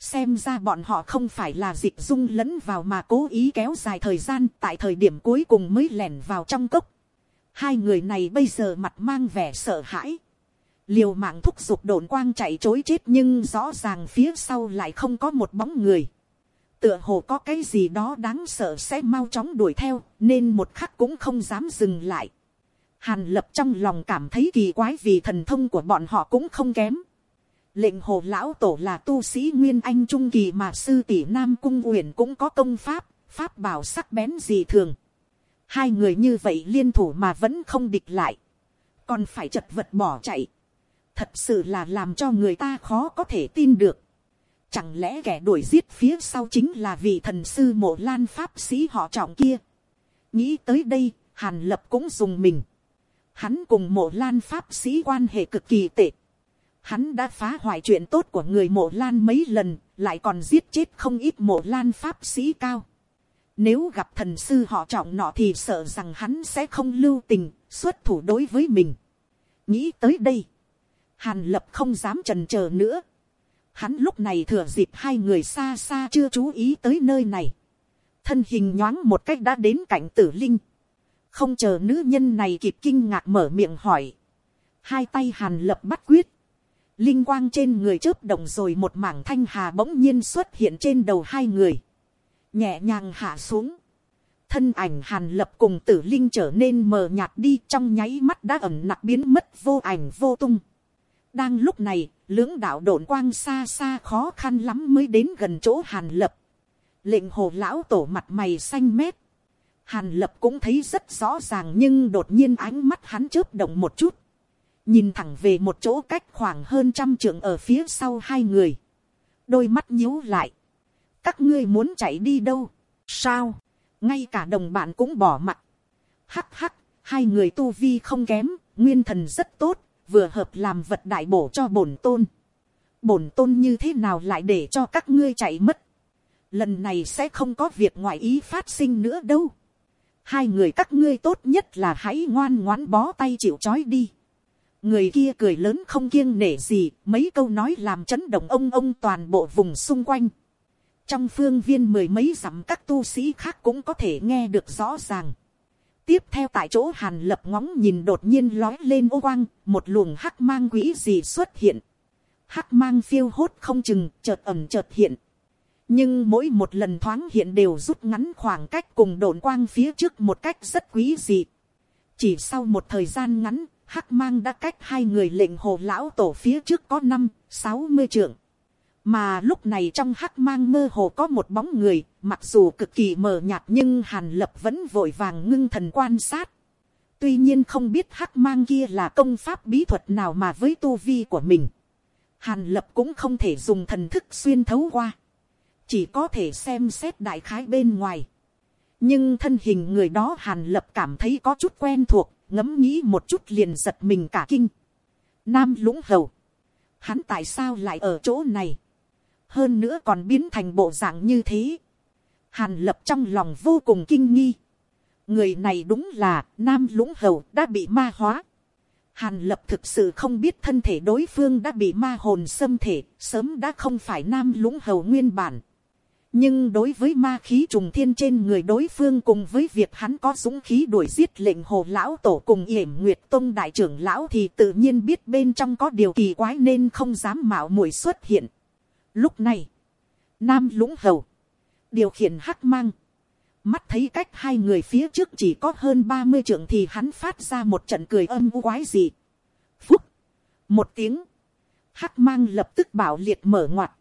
xem ra bọn họ không phải là dịch dung lẫn vào mà cố ý kéo dài thời gian tại thời điểm cuối cùng mới lẻn vào trong cốc. hai người này bây giờ mặt mang vẻ sợ hãi. liều mạng thúc giục đồn quang chạy chối chết nhưng rõ ràng phía sau lại không có một bóng người tựa hồ có cái gì đó đáng sợ sẽ mau chóng đuổi theo, nên một khắc cũng không dám dừng lại. Hàn lập trong lòng cảm thấy kỳ quái vì thần thông của bọn họ cũng không kém. lệnh hồ lão tổ là tu sĩ nguyên anh trung kỳ mà sư tỷ nam cung uyển cũng có công pháp, pháp bảo sắc bén gì thường. hai người như vậy liên thủ mà vẫn không địch lại, còn phải chật vật bỏ chạy, thật sự là làm cho người ta khó có thể tin được. Chẳng lẽ kẻ đuổi giết phía sau chính là vị thần sư mộ lan pháp sĩ họ trọng kia. nghĩ tới đây, hàn lập cũng dùng mình. Hắn cùng mộ lan pháp sĩ quan hệ cực kỳ tệ. Hắn đã phá hoại chuyện tốt của người mộ lan mấy lần, lại còn giết chết không ít mộ lan pháp sĩ cao. Nếu gặp thần sư họ trọng nọ thì sợ rằng hắn sẽ không lưu tình, xuất thủ đối với mình. Nghĩ tới đây. Hàn lập không dám trần chờ nữa. Hắn lúc này thừa dịp hai người xa xa chưa chú ý tới nơi này. Thân hình nhoáng một cách đã đến cạnh tử linh. Không chờ nữ nhân này kịp kinh ngạc mở miệng hỏi. Hai tay hàn lập bắt quyết. Linh quang trên người chớp động rồi một mảng thanh hà bỗng nhiên xuất hiện trên đầu hai người. Nhẹ nhàng hạ xuống. Thân ảnh hàn lập cùng tử linh trở nên mờ nhạt đi trong nháy mắt đã ẩm nặc biến mất vô ảnh vô tung. Đang lúc này, lưỡng đạo đồn quang xa xa khó khăn lắm mới đến gần chỗ hàn lập. Lệnh hồ lão tổ mặt mày xanh mét. Hàn lập cũng thấy rất rõ ràng nhưng đột nhiên ánh mắt hắn chớp động một chút. Nhìn thẳng về một chỗ cách khoảng hơn trăm trượng ở phía sau hai người. Đôi mắt nhíu lại. Các ngươi muốn chạy đi đâu? Sao? Ngay cả đồng bạn cũng bỏ mặt. Hắc hắc, hai người tu vi không kém, nguyên thần rất tốt, vừa hợp làm vật đại bổ cho bổn tôn. Bổn tôn như thế nào lại để cho các ngươi chạy mất. Lần này sẽ không có việc ngoại ý phát sinh nữa đâu. Hai người các ngươi tốt nhất là hãy ngoan ngoãn bó tay chịu chói đi. Người kia cười lớn không kiêng nể gì, mấy câu nói làm chấn động ông ông toàn bộ vùng xung quanh. Trong phương viên mười mấy dặm các tu sĩ khác cũng có thể nghe được rõ ràng tiếp theo tại chỗ hàn lập ngóng nhìn đột nhiên lói lên ô quang, một luồng hắc mang quỹ gì xuất hiện. Hắc mang phiêu hốt không chừng, chợt ẩm chợt hiện. Nhưng mỗi một lần thoáng hiện đều rút ngắn khoảng cách cùng đồn quang phía trước một cách rất quý dị. Chỉ sau một thời gian ngắn, hắc mang đã cách hai người lệnh hồ lão tổ phía trước có năm, sáu mươi trượng. Mà lúc này trong hắc mang mơ hồ có một bóng người, mặc dù cực kỳ mờ nhạt nhưng hàn lập vẫn vội vàng ngưng thần quan sát. Tuy nhiên không biết hắc mang kia là công pháp bí thuật nào mà với tu vi của mình. Hàn lập cũng không thể dùng thần thức xuyên thấu qua. Chỉ có thể xem xét đại khái bên ngoài. Nhưng thân hình người đó hàn lập cảm thấy có chút quen thuộc, ngẫm nghĩ một chút liền giật mình cả kinh. Nam lũng hầu. Hắn tại sao lại ở chỗ này? Hơn nữa còn biến thành bộ dạng như thế. Hàn lập trong lòng vô cùng kinh nghi. Người này đúng là nam lũng hầu đã bị ma hóa. Hàn lập thực sự không biết thân thể đối phương đã bị ma hồn xâm thể, sớm đã không phải nam lũng hầu nguyên bản. Nhưng đối với ma khí trùng thiên trên người đối phương cùng với việc hắn có dũng khí đuổi giết lệnh hồ lão tổ cùng yểm nguyệt tông đại trưởng lão thì tự nhiên biết bên trong có điều kỳ quái nên không dám mạo muội xuất hiện. Lúc này, Nam lũng hầu, điều khiển hắc mang. Mắt thấy cách hai người phía trước chỉ có hơn ba mươi trượng thì hắn phát ra một trận cười âm u quái gì. Phúc, một tiếng, hắc mang lập tức bảo liệt mở ngoặt,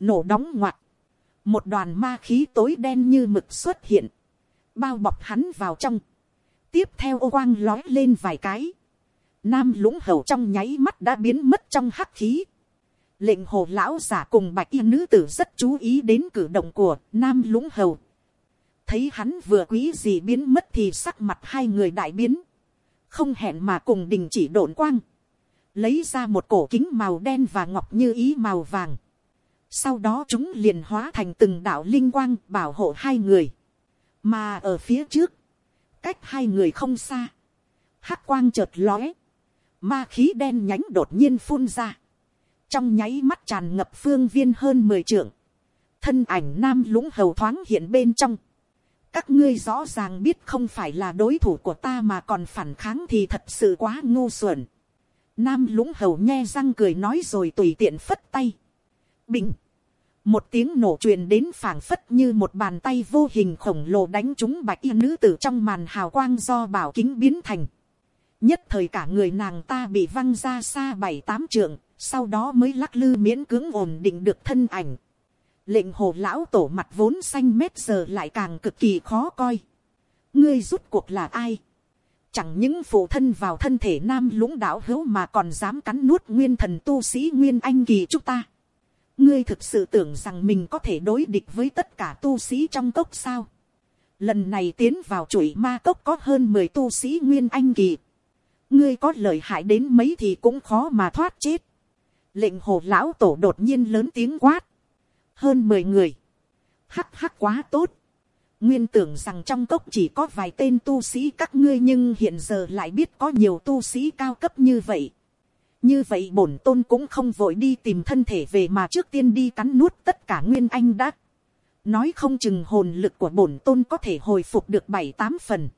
nổ đóng ngoặt. Một đoàn ma khí tối đen như mực xuất hiện, bao bọc hắn vào trong. Tiếp theo ô quang lói lên vài cái. Nam lũng hầu trong nháy mắt đã biến mất trong hắc khí lệnh hồ lão giả cùng bạch y nữ tử rất chú ý đến cử động của nam lũng hầu. thấy hắn vừa quý gì biến mất thì sắc mặt hai người đại biến, không hẹn mà cùng đình chỉ độn quang, lấy ra một cổ kính màu đen và ngọc như ý màu vàng. sau đó chúng liền hóa thành từng đạo linh quang bảo hộ hai người, mà ở phía trước, cách hai người không xa, hắc quang chợt lóe, ma khí đen nhánh đột nhiên phun ra, trong nháy mắt tràn ngập phương viên hơn mười trượng, thân ảnh nam lũng hầu thoáng hiện bên trong, các ngươi rõ ràng biết không phải là đối thủ của ta mà còn phản kháng thì thật sự quá ngu xuẩn. Nam lũng hầu nhe răng cười nói rồi tùy tiện phất tay. Bình. Một tiếng nổ truyền đến phảng phất như một bàn tay vô hình khổng lồ đánh trúng bạch y nữ tử trong màn hào quang do bảo kính biến thành. Nhất thời cả người nàng ta bị văng ra xa bảy tám trượng, sau đó mới lắc lư miễn cưỡng ổn định được thân ảnh. lệnh hồ lão tổ mặt vốn xanh mét giờ lại càng cực kỳ khó coi. ngươi rút cuộc là ai. chẳng những phụ thân vào thân thể nam lũng đảo hữu mà còn dám cắn nuốt nguyên thần tu sĩ nguyên anh kỳ chúng ta. ngươi thực sự tưởng rằng mình có thể đối địch với tất cả tu sĩ trong cốc sao. lần này tiến vào chuỗi ma cốc có hơn mười tu sĩ nguyên anh kỳ. ngươi có lợi hại đến mấy thì cũng khó mà thoát chết lệnh hồ lão tổ đột nhiên lớn tiếng quát, hơn mười người, hắc hắc quá tốt, nguyên tưởng rằng trong cốc chỉ có vài tên tu sĩ các ngươi nhưng hiện giờ lại biết có nhiều tu sĩ cao cấp như vậy. như vậy bổn tôn cũng không vội đi tìm thân thể về mà trước tiên đi cắn nuốt tất cả nguyên anh đã. nói không chừng hồn lực của bổn tôn có thể hồi phục được bảy tám phần.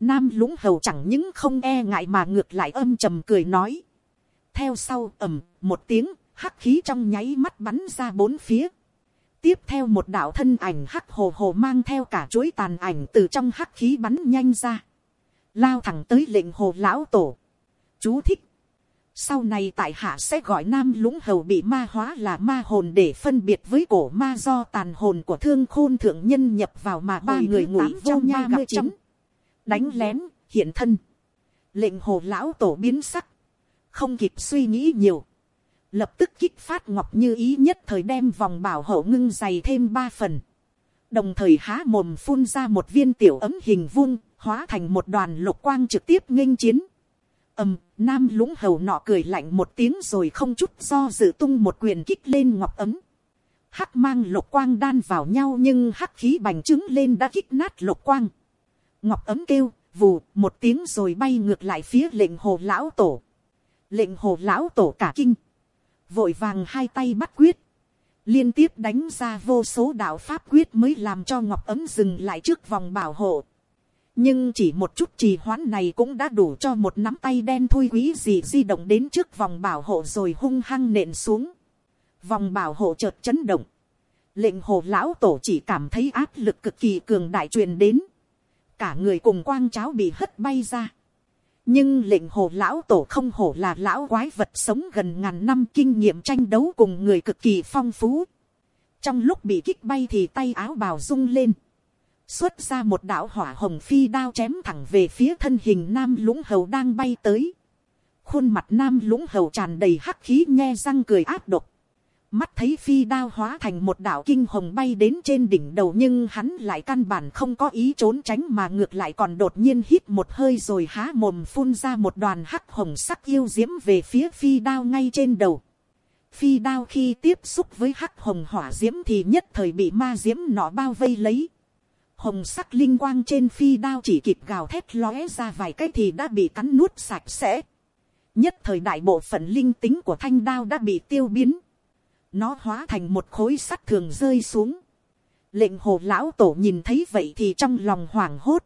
nam lũng hầu chẳng những không e ngại mà ngược lại âm trầm cười nói theo sau ầm một tiếng hắc khí trong nháy mắt bắn ra bốn phía. Tiếp theo một đạo thân ảnh hắc hồ hồ mang theo cả chuỗi tàn ảnh từ trong hắc khí bắn nhanh ra. Lao thẳng tới lệnh hồ lão tổ. Chú thích. Sau này tại hạ sẽ gọi nam lũng hầu bị ma hóa là ma hồn để phân biệt với cổ ma do tàn hồn của thương khôn thượng nhân nhập vào mà ba người ngụy vô nha gặp trong đánh lén hiện thân. Lệnh hồ lão tổ biến sắc không kịp suy nghĩ nhiều, lập tức kích phát ngọc như ý nhất thời đem vòng bảo hộ ngưng dày thêm ba phần, đồng thời há mồm phun ra một viên tiểu ấm hình vuông, hóa thành một đoàn lục quang trực tiếp nghênh chiến. ầm, nam lũng hầu nọ cười lạnh một tiếng rồi không chút do dự tung một quyền kích lên ngọc ấm. Hắc mang lục quang đan vào nhau nhưng hắc khí bành trướng lên đã kích nát lục quang. Ngọc ấm kêu, vù, một tiếng rồi bay ngược lại phía lệnh hồ lão tổ lệnh hồ lão tổ cả kinh, vội vàng hai tay bắt quyết, liên tiếp đánh ra vô số đạo pháp quyết mới làm cho ngọc ấm dừng lại trước vòng bảo hộ. nhưng chỉ một chút trì hoãn này cũng đã đủ cho một nắm tay đen thui quý gì di động đến trước vòng bảo hộ rồi hung hăng nện xuống. vòng bảo hộ chợt chấn động. lệnh hồ lão tổ chỉ cảm thấy áp lực cực kỳ cường đại truyền đến. cả người cùng quang cháo bị hất bay ra nhưng lệnh hồ lão tổ không hổ là lão quái vật sống gần ngàn năm kinh nghiệm tranh đấu cùng người cực kỳ phong phú. trong lúc bị kích bay thì tay áo bào rung lên. xuất ra một đạo hỏa hồng phi đao chém thẳng về phía thân hình nam lũng hầu đang bay tới. khuôn mặt nam lũng hầu tràn đầy hắc khí nghe răng cười áp độc mắt thấy phi đao hóa thành một đạo kinh hồng bay đến trên đỉnh đầu nhưng hắn lại căn bản không có ý trốn tránh mà ngược lại còn đột nhiên hít một hơi rồi há mồm phun ra một đoàn hắc hồng sắc yêu diễm về phía phi đao ngay trên đầu. Phi đao khi tiếp xúc với hắc hồng hỏa diễm thì nhất thời bị ma diễm nọ bao vây lấy. Hồng sắc linh quang trên phi đao chỉ kịp gào thét lóe ra vài cái thì đã bị cắn nuốt sạch sẽ. Nhất thời đại bộ phận linh tính của thanh đao đã bị tiêu biến nó hóa thành một khối sắt thường rơi xuống. lệnh hồ lão tổ nhìn thấy vậy thì trong lòng hoảng hốt.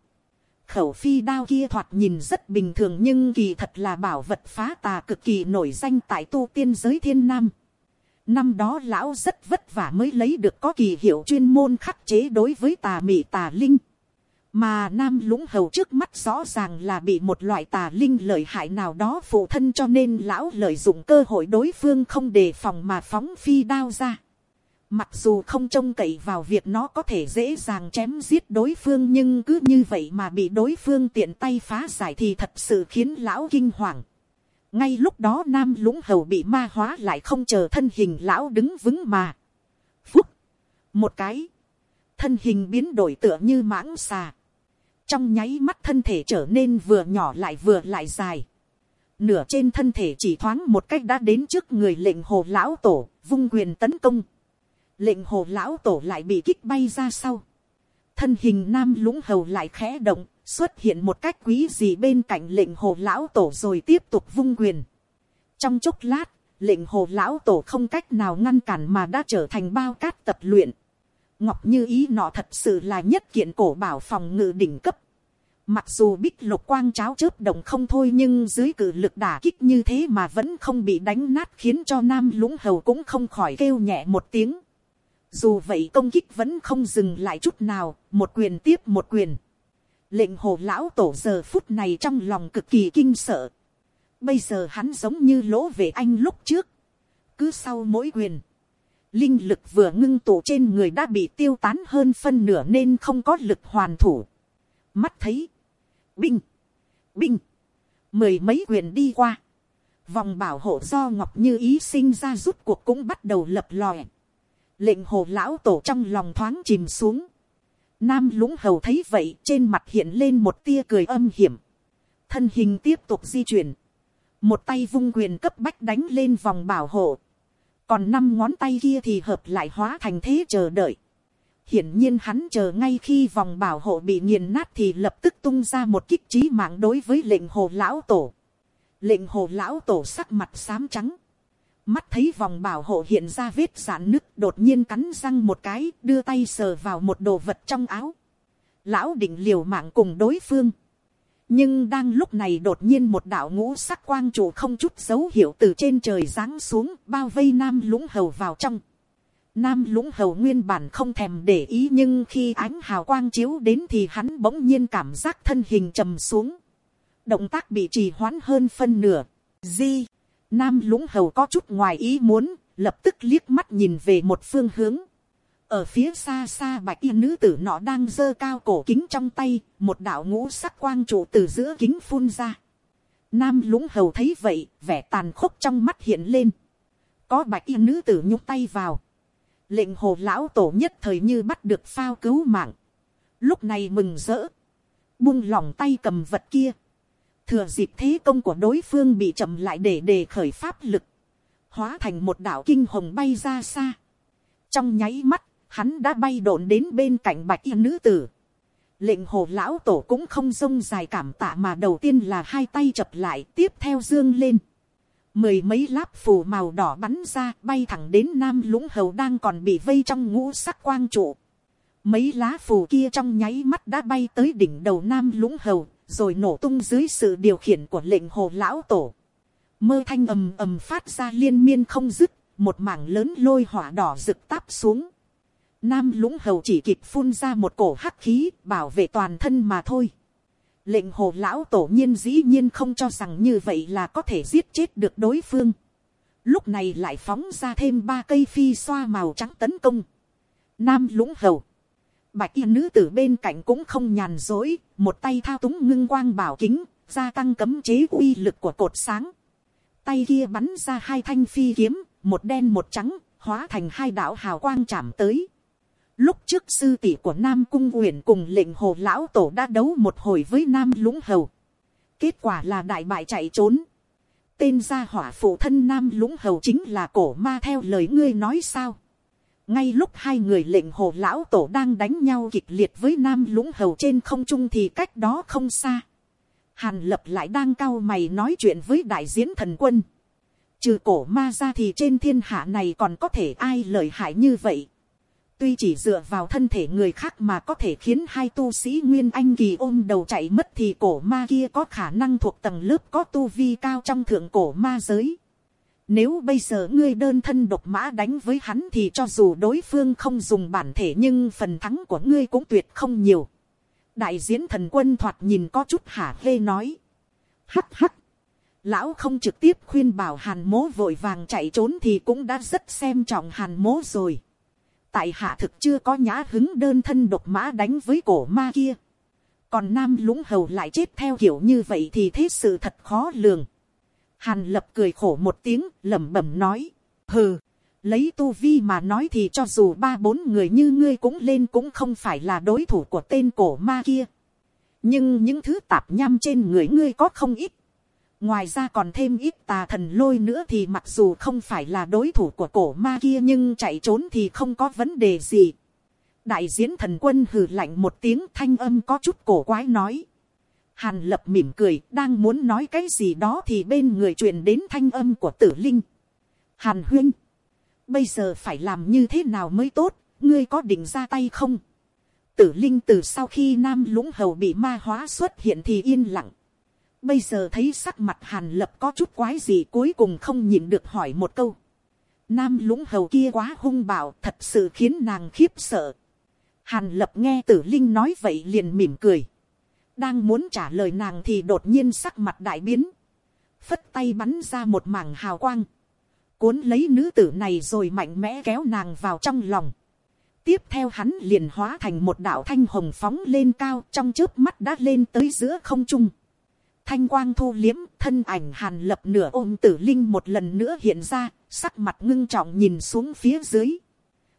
khẩu phi đao kia thoạt nhìn rất bình thường nhưng kỳ thật là bảo vật phá tà cực kỳ nổi danh tại tu tiên giới thiên nam. Năm đó lão rất vất vả mới lấy được có kỳ hiệu chuyên môn khắc chế đối với tà mị tà linh mà nam lũng hầu trước mắt rõ ràng là bị một loại tà linh lợi hại nào đó phụ thân cho nên lão lợi dụng cơ hội đối phương không đề phòng mà phóng phi đao ra. Mặc dù không trông cậy vào việc nó có thể dễ dàng chém giết đối phương nhưng cứ như vậy mà bị đối phương tiện tay phá giải thì thật sự khiến lão kinh hoàng. Ngay lúc đó nam lũng hầu bị ma hóa lại không chờ thân hình lão đứng vững mà. Phúc! Một cái! Thân hình biến đổi tựa như mãng xà trong nháy mắt thân thể trở nên vừa nhỏ lại vừa lại dài. Nửa trên thân thể chỉ thoáng một cách đã đến trước người lệnh hồ lão tổ, vung quyền tấn công. Lệnh hồ lão tổ lại bị kích bay ra sau. Thân hình nam lũng hầu lại khẽ động, xuất hiện một cách quý gì bên cạnh lệnh hồ lão tổ rồi tiếp tục vung quyền. Trong chốc lát, lệnh hồ lão tổ không cách nào ngăn cản mà đã trở thành bao cát tập luyện. Ngọc như ý nọ thật sự là nhất kiện cổ bảo phòng ngự đỉnh cấp. Mặc dù bích lục quang cháo chớp động không thôi nhưng dưới cử lực đả kích như thế mà vẫn không bị đánh nát khiến cho nam lũng hầu cũng không khỏi kêu nhẹ một tiếng. Dù vậy công kích vẫn không dừng lại chút nào, một quyền tiếp một quyền. Lệnh hồ lão tổ giờ phút này trong lòng cực kỳ kinh sợ. Bây giờ hắn giống như lỗ về anh lúc trước. cứ sau mỗi quyền, linh lực vừa ngưng tụ trên người đã bị tiêu tán hơn phân nửa nên không có lực hoàn thủ. mắt thấy, binh, binh, mười mấy quyền đi qua, vòng bảo hộ do ngọc như ý sinh ra rút cuộc cũng bắt đầu lập lòe, lệnh hồ lão tổ trong lòng thoáng chìm xuống, nam lũng hầu thấy vậy trên mặt hiện lên một tia cười âm hiểm, thân hình tiếp tục di chuyển, một tay vung quyền cấp bách đánh lên vòng bảo hộ, còn năm ngón tay kia thì hợp lại hóa thành thế chờ đợi. hiển nhiên hắn chờ ngay khi vòng bảo hộ bị nghiền nát thì lập tức tung ra một kích trí mạng đối với lệnh hồ lão tổ. lệnh hồ lão tổ sắc mặt xám trắng. mắt thấy vòng bảo hộ hiện ra vết giãn nứt, đột nhiên cắn răng một cái, đưa tay sờ vào một đồ vật trong áo. lão định liều mạng cùng đối phương nhưng đang lúc này đột nhiên một đạo ngũ sắc quang trụ không chút dấu hiệu từ trên trời giáng xuống bao vây nam lũng hầu vào trong. Nam lũng hầu nguyên bản không thèm để ý nhưng khi ánh hào quang chiếu đến thì hắn bỗng nhiên cảm giác thân hình trầm xuống. Động tác bị trì hoãn hơn phân nửa. Di, nam lũng hầu có chút ngoài ý muốn, lập tức liếc mắt nhìn về một phương hướng ở phía xa xa bạch y nữ tử nọ đang giơ cao cổ kính trong tay, một đạo ngũ sắc quang trụ từ giữa kính phun ra. Nam lũng hầu thấy vậy, vẻ tàn khốc trong mắt hiện lên. Có bạch y nữ tử nhúc tay vào. Lệnh hồ lão tổ nhất thời như bắt được phao cứu mạng. Lúc này mừng rỡ. Buông lòng tay cầm vật kia. Thừa dịp thế công của đối phương bị chậm lại để đề khởi pháp lực. Hóa thành một đạo kinh hồng bay ra xa. Trong nháy mắt hắn đã bay độn đến bên cạnh bạch y nữ tử. lệnh hồ lão tổ cũng không rông dài cảm tạ mà đầu tiên là hai tay chập lại, tiếp theo dương lên. mười mấy láp phù màu đỏ bắn ra, bay thẳng đến nam lũng hầu đang còn bị vây trong ngũ sắc quang trụ. mấy lá phù kia trong nháy mắt đã bay tới đỉnh đầu nam lũng hầu, rồi nổ tung dưới sự điều khiển của lệnh hồ lão tổ. mơ thanh ầm ầm phát ra liên miên không dứt, một mảng lớn lôi hỏa đỏ rực táp xuống Nam lũng hầu chỉ kịp phun ra một cổ hắc khí, bảo vệ toàn thân mà thôi. Lệnh hồ lão tổ nhiên dĩ nhiên không cho rằng như vậy là có thể giết chết được đối phương. Lúc này lại phóng ra thêm ba cây phi xoa màu trắng tấn công. Nam lũng hầu. Bạch y nữ tử bên cạnh cũng không nhàn dối. Một tay thao túng ngưng quang bảo kính. Gia tăng cấm chế uy lực của cột sáng. Tay kia bắn ra hai thanh phi kiếm. Một đen một trắng. Hóa thành hai đạo hào quang chạm tới Lúc trước sư tỷ của Nam Cung Uyển cùng lệnh hồ lão tổ đã đấu một hồi với Nam Lũng Hầu. Kết quả là đại bại chạy trốn. Tên gia hỏa phụ thân Nam Lũng Hầu chính là cổ ma theo lời ngươi nói sao. Ngay lúc hai người lệnh hồ lão tổ đang đánh nhau kịch liệt với Nam Lũng Hầu trên không trung thì cách đó không xa. Hàn lập lại đang cao mày nói chuyện với đại diễn thần quân. Trừ cổ ma ra thì trên thiên hạ này còn có thể ai lợi hại như vậy Tuy chỉ dựa vào thân thể người khác mà có thể khiến hai tu sĩ Nguyên Anh kỳ ôm đầu chạy mất thì cổ ma kia có khả năng thuộc tầng lớp có tu vi cao trong thượng cổ ma giới. Nếu bây giờ ngươi đơn thân độc mã đánh với hắn thì cho dù đối phương không dùng bản thể nhưng phần thắng của ngươi cũng tuyệt không nhiều. Đại diễn thần quân thoạt nhìn có chút hả hê nói. Hắc hắc. Lão không trực tiếp khuyên bảo hàn mố vội vàng chạy trốn thì cũng đã rất xem trọng hàn mố rồi tại hạ thực chưa có nhã hứng đơn thân độc mã đánh với cổ ma kia. còn nam lũng hầu lại chết theo kiểu như vậy thì thế sự thật khó lường. hàn lập cười khổ một tiếng lẩm bẩm nói. hừ, lấy tu vi mà nói thì cho dù ba bốn người như ngươi cũng lên cũng không phải là đối thủ của tên cổ ma kia. nhưng những thứ tạp nham trên người ngươi có không ít ngoài ra còn thêm ít tà thần lôi nữa thì mặc dù không phải là đối thủ của cổ ma kia nhưng chạy trốn thì không có vấn đề gì. đại diễn thần quân hừ lạnh một tiếng thanh âm có chút cổ quái nói. hàn lập mỉm cười đang muốn nói cái gì đó thì bên người truyền đến thanh âm của tử linh. hàn huyên, bây giờ phải làm như thế nào mới tốt, ngươi có định ra tay không. tử linh từ sau khi nam lũng hầu bị ma hóa xuất hiện thì yên lặng Bây giờ thấy sắc mặt hàn lập có chút quái gì cuối cùng không nhìn được hỏi một câu. Nam lũng hầu kia quá hung bạo, thật sự khiến nàng khiếp sợ. Hàn lập nghe tử linh nói vậy liền mỉm cười. Đang muốn trả lời nàng thì đột nhiên sắc mặt đại biến. Phất tay bắn ra một mảng hào quang. cuốn lấy nữ tử này rồi mạnh mẽ kéo nàng vào trong lòng. tiếp theo hắn liền hóa thành một đạo thanh hồng phóng lên cao, trong trước mắt đã lên tới giữa không trung thanh quang thu liếm thân ảnh hàn lập nửa ôm tử linh một lần nữa hiện ra sắc mặt ngưng trọng nhìn xuống phía dưới.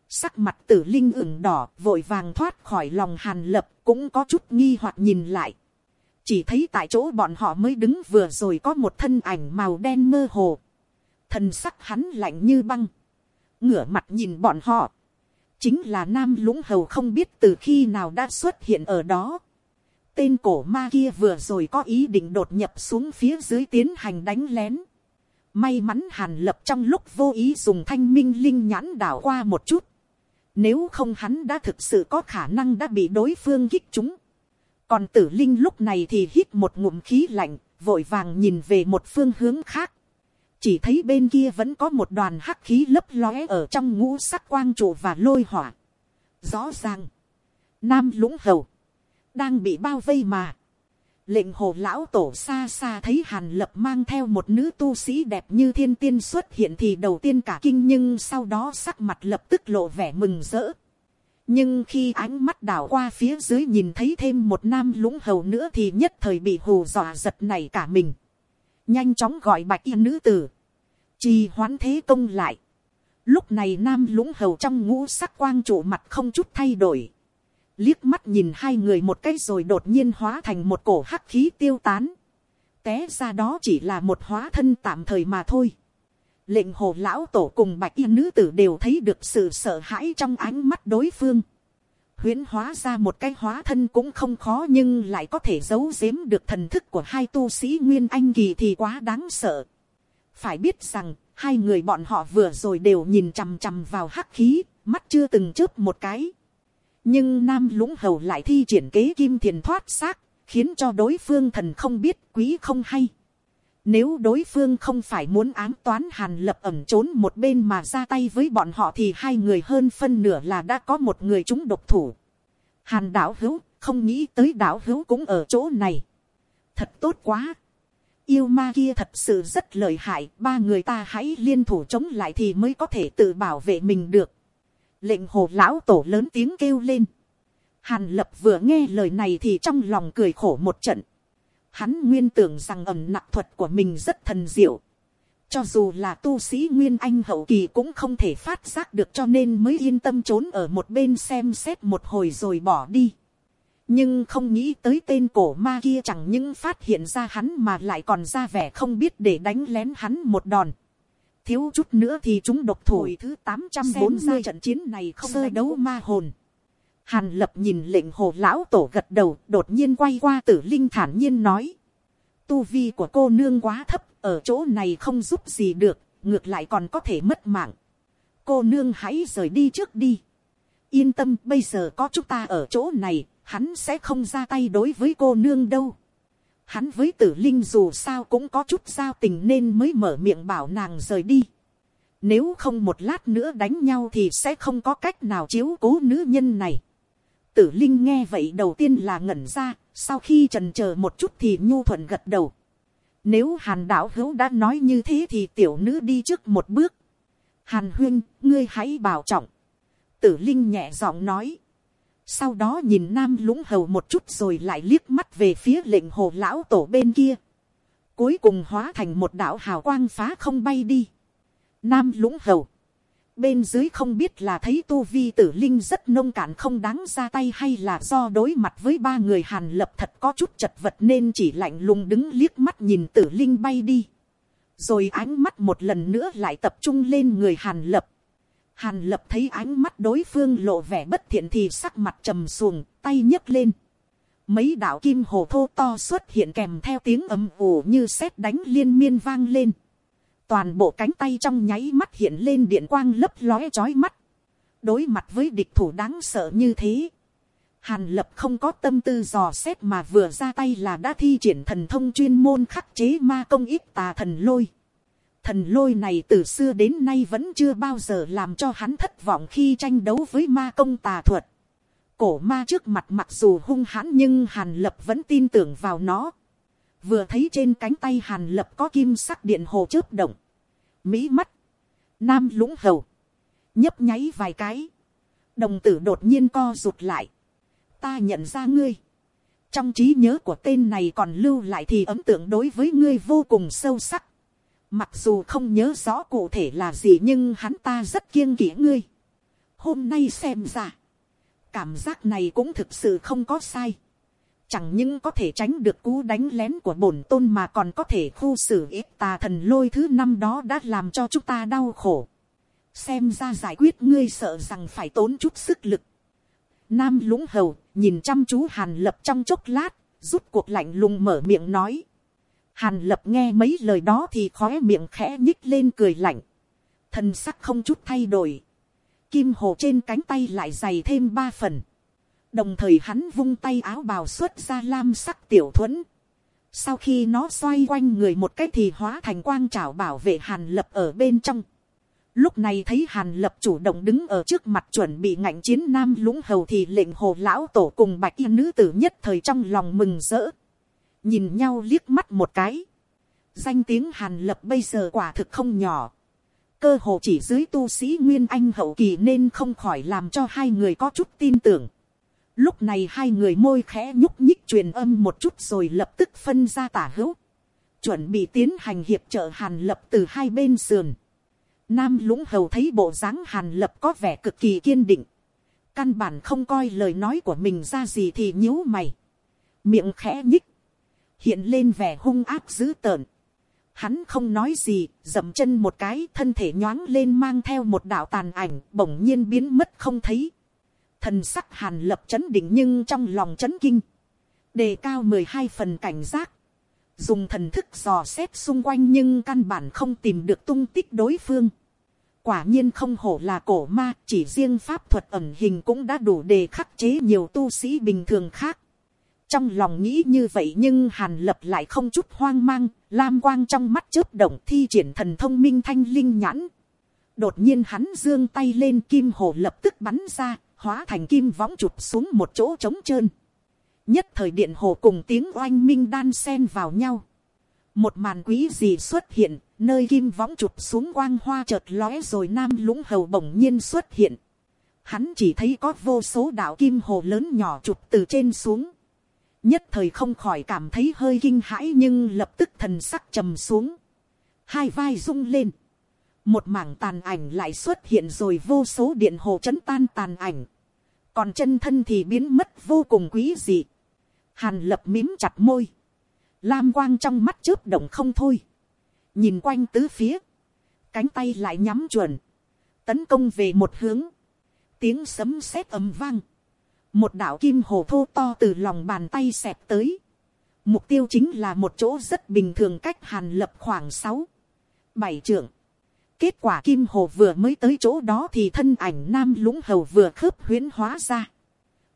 sắc mặt tử linh ửng đỏ vội vàng thoát khỏi lòng hàn lập cũng có chút nghi hoặc nhìn lại chỉ thấy tại chỗ bọn họ mới đứng vừa rồi có một thân ảnh màu đen mơ hồ, thần sắc hắn lạnh như băng, ngửa mặt nhìn bọn họ, chính là nam lũng hầu không biết từ khi nào đã xuất hiện ở đó. Tên cổ ma kia vừa rồi có ý định đột nhập xuống phía dưới tiến hành đánh lén. May mắn hàn lập trong lúc vô ý dùng thanh minh linh nhãn đảo qua một chút. Nếu không hắn đã thực sự có khả năng đã bị đối phương kích chúng còn tử linh lúc này thì hít một ngụm khí lạnh, vội vàng nhìn về một phương hướng khác. chỉ thấy bên kia vẫn có một đoàn hắc khí lấp lóe ở trong ngũ sắc quang trụ và lôi hỏa. rõ ràng, nam lũng hầu, đang bị bao vây mà. lệnh hồ lão tổ xa xa thấy hàn lập mang theo một nữ tu sĩ đẹp như thiên tiên xuất hiện thì đầu tiên cả kinh nhưng sau đó sắc mặt lập tức lộ vẻ mừng rỡ nhưng khi ánh mắt đảo qua phía dưới nhìn thấy thêm một nam lũng hầu nữa thì nhất thời bị hù dọa giật này cả mình. nhanh chóng gọi bạch y nữ tử. trì hoán thế công lại. lúc này nam lũng hầu trong ngũ sắc quang trụ mặt không chút thay đổi liếc mắt nhìn hai người một cái rồi đột nhiên hóa thành một cổ hắc khí tiêu tán. té ra đó chỉ là một hóa thân tạm thời mà thôi lệnh hồ lão tổ cùng bạch y nữ tử đều thấy được sự sợ hãi trong ánh mắt đối phương. huyễn hóa ra một cái hóa thân cũng không khó nhưng lại có thể giấu giếm được thần thức của hai tu sĩ nguyên anh kỳ thì quá đáng sợ. phải biết rằng hai người bọn họ vừa rồi đều nhìn chằm chằm vào hắc khí, mắt chưa từng chớp một cái nhưng nam lũng hầu lại thi triển kế kim thiền thoát xác, khiến cho đối phương thần không biết quý không hay. Nếu đối phương không phải muốn ám toán hàn lập ẩm trốn một bên mà ra tay với bọn họ thì hai người hơn phân nửa là đã có một người chúng độc thủ. Hàn đảo hữu, không nghĩ tới đảo hữu cũng ở chỗ này. Thật tốt quá. Yêu ma kia thật sự rất lợi hại, ba người ta hãy liên thủ chống lại thì mới có thể tự bảo vệ mình được. Lệnh hồ lão tổ lớn tiếng kêu lên. Hàn lập vừa nghe lời này thì trong lòng cười khổ một trận Hắn nguyên tưởng rằng ẩm nặng thuật của mình rất thần diệu. Cho dù là tu sĩ Nguyên Anh hậu kỳ cũng không thể phát giác được cho nên mới yên tâm trốn ở một bên xem xét một hồi rồi bỏ đi. Nhưng không nghĩ tới tên cổ ma kia chẳng những phát hiện ra hắn mà lại còn ra vẻ không biết để đánh lén hắn một đòn. Thiếu chút nữa thì chúng độc thủ thứ tám trăm bốn mươi trận chiến này không sơ đấu ma hồn. Hàn lập nhìn lệnh hồ lão tổ gật đầu, đột nhiên quay qua tử linh thản nhiên nói. Tu vi của cô nương quá thấp, ở chỗ này không giúp gì được, ngược lại còn có thể mất mạng. Cô nương hãy rời đi trước đi. Yên tâm, bây giờ có chúng ta ở chỗ này, hắn sẽ không ra tay đối với cô nương đâu. Hắn với tử linh dù sao cũng có chút giao tình nên mới mở miệng bảo nàng rời đi. Nếu không một lát nữa đánh nhau thì sẽ không có cách nào chiếu cố nữ nhân này. Tử Linh nghe vậy đầu tiên là ngẩn ra, sau khi trần chờ một chút thì nhu thuận gật đầu. Nếu hàn đạo hữu đã nói như thế thì tiểu nữ đi trước một bước. Hàn huyên, ngươi hãy bảo trọng. Tử Linh nhẹ giọng nói. Sau đó nhìn nam lũng hầu một chút rồi lại liếc mắt về phía lệnh hồ lão tổ bên kia. Cuối cùng hóa thành một đạo hào quang phá không bay đi. Nam lũng hầu Bên dưới không biết là thấy tu vi tử linh rất nông cạn không đáng ra tay hay là do đối mặt với ba người hàn lập thật có chút chật vật nên chỉ lạnh lùng đứng liếc mắt nhìn tử linh bay đi. Rồi ánh mắt một lần nữa lại tập trung lên người hàn lập. Hàn lập thấy ánh mắt đối phương lộ vẻ bất thiện thì sắc mặt trầm xuồng, tay nhấc lên. Mấy đạo kim hồ thô to xuất hiện kèm theo tiếng ầm ủ như sét đánh liên miên vang lên toàn bộ cánh tay trong nháy mắt hiện lên điện quang lấp lóe chói mắt, đối mặt với địch thủ đáng sợ như thế, hàn lập không có tâm tư dò xét mà vừa ra tay là đã thi triển thần thông chuyên môn khắc chế ma công ít tà thần lôi. Thần lôi này từ xưa đến nay vẫn chưa bao giờ làm cho hắn thất vọng khi tranh đấu với ma công tà thuật. Cổ ma trước mặt mặc dù hung hãn nhưng hàn lập vẫn tin tưởng vào nó. Vừa thấy trên cánh tay hàn lập có kim sắc điện hồ chớp động, mỹ mắt, nam lũng hầu, nhấp nháy vài cái, đồng tử đột nhiên co rụt lại, ta nhận ra ngươi, trong trí nhớ của tên này còn lưu lại thì ấn tượng đối với ngươi vô cùng sâu sắc, mặc dù không nhớ rõ cụ thể là gì nhưng hắn ta rất kiêng kỷ ngươi, hôm nay xem ra, cảm giác này cũng thực sự không có sai, chẳng những có thể tránh được cú đánh lén của bổn tôn mà còn có thể khu xử ít tà thần lôi thứ năm đó đã làm cho chúng ta đau khổ. xem ra giải quyết ngươi sợ rằng phải tốn chút sức lực. nam lũng hầu nhìn chăm chú hàn lập trong chốc lát, rút cuộc lạnh lùng mở miệng nói hàn lập nghe mấy lời đó thì khóe miệng khẽ nhích lên cười lạnh. thân sắc không chút thay đổi. kim hồ trên cánh tay lại dày thêm ba phần đồng thời hắn vung tay áo bào xuất ra lam sắc tiểu thuẫn. sau khi nó xoay quanh người một cách thì hóa thành quang trảo bảo vệ hàn lập ở bên trong. lúc này thấy hàn lập chủ động đứng ở trước mặt chuẩn bị ngạnh chiến nam lũng hầu thì lệnh hồ lão tổ cùng bạch y nữ tử nhất thời trong lòng mừng rỡ nhìn nhau liếc mắt một cái. danh tiếng hàn lập bây giờ quả thực không nhỏ cơ hồ chỉ dưới tu sĩ nguyên anh hậu kỳ nên không khỏi làm cho hai người có chút tin tưởng. Lúc này hai người môi khẽ nhúc nhích truyền âm một chút rồi lập tức phân ra tả hữu. Chuẩn bị tiến hành hiệp trợ hàn lập từ hai bên sườn. Nam lũng hầu thấy bộ dáng hàn lập có vẻ cực kỳ kiên định. Căn bản không coi lời nói của mình ra gì thì nhíu mày. Miệng khẽ nhích. Hiện lên vẻ hung áp dữ tợn. Hắn không nói gì, dậm chân một cái thân thể nhoáng lên mang theo một đạo tàn ảnh bỗng nhiên biến mất không thấy thần sắc hàn lập chấn định nhưng trong lòng chấn kinh, đề cao mười hai phần cảnh giác, dùng thần thức dò xét xung quanh nhưng căn bản không tìm được tung tích đối phương. quả nhiên không hổ là cổ ma, chỉ riêng pháp thuật ẩn hình cũng đã đủ để khắc chế nhiều tu sĩ bình thường khác trong lòng nghĩ như vậy nhưng hàn lập lại không chút hoang mang, lam quang trong mắt chớp động thi triển thần thông minh thanh linh nhãn. đột nhiên hắn giương tay lên kim hồ lập tức bắn ra, hóa thành kim võng chụp xuống một chỗ trống trơn. nhất thời điện hồ cùng tiếng oanh minh đan sen vào nhau. một màn quý gì xuất hiện, nơi kim võng chụp xuống quang hoa chợt lóe rồi nam lũng hầu bỗng nhiên xuất hiện. hắn chỉ thấy có vô số đạo kim hồ lớn nhỏ chụp từ trên xuống nhất thời không khỏi cảm thấy hơi kinh hãi nhưng lập tức thần sắc trầm xuống. hai vai rung lên. Một mảng tàn ảnh lại xuất hiện rồi vô số điện hồ chấn tan tàn ảnh. Còn chân thân thì biến mất vô cùng quý dị. hàn lập mím chặt môi, lam quang trong mắt chớp động không thôi, nhìn quanh tứ phía, cánh tay lại nhắm chuẩn, tấn công về một hướng, tiếng sấm sét ầm vang, một đạo kim hồ thô to từ lòng bàn tay xẹp tới, mục tiêu chính là một chỗ rất bình thường cách hàn lập khoảng sáu, bảy trượng, Kết quả kim hồ vừa mới tới chỗ đó thì thân ảnh nam lũng hầu vừa khớp huyến hóa ra.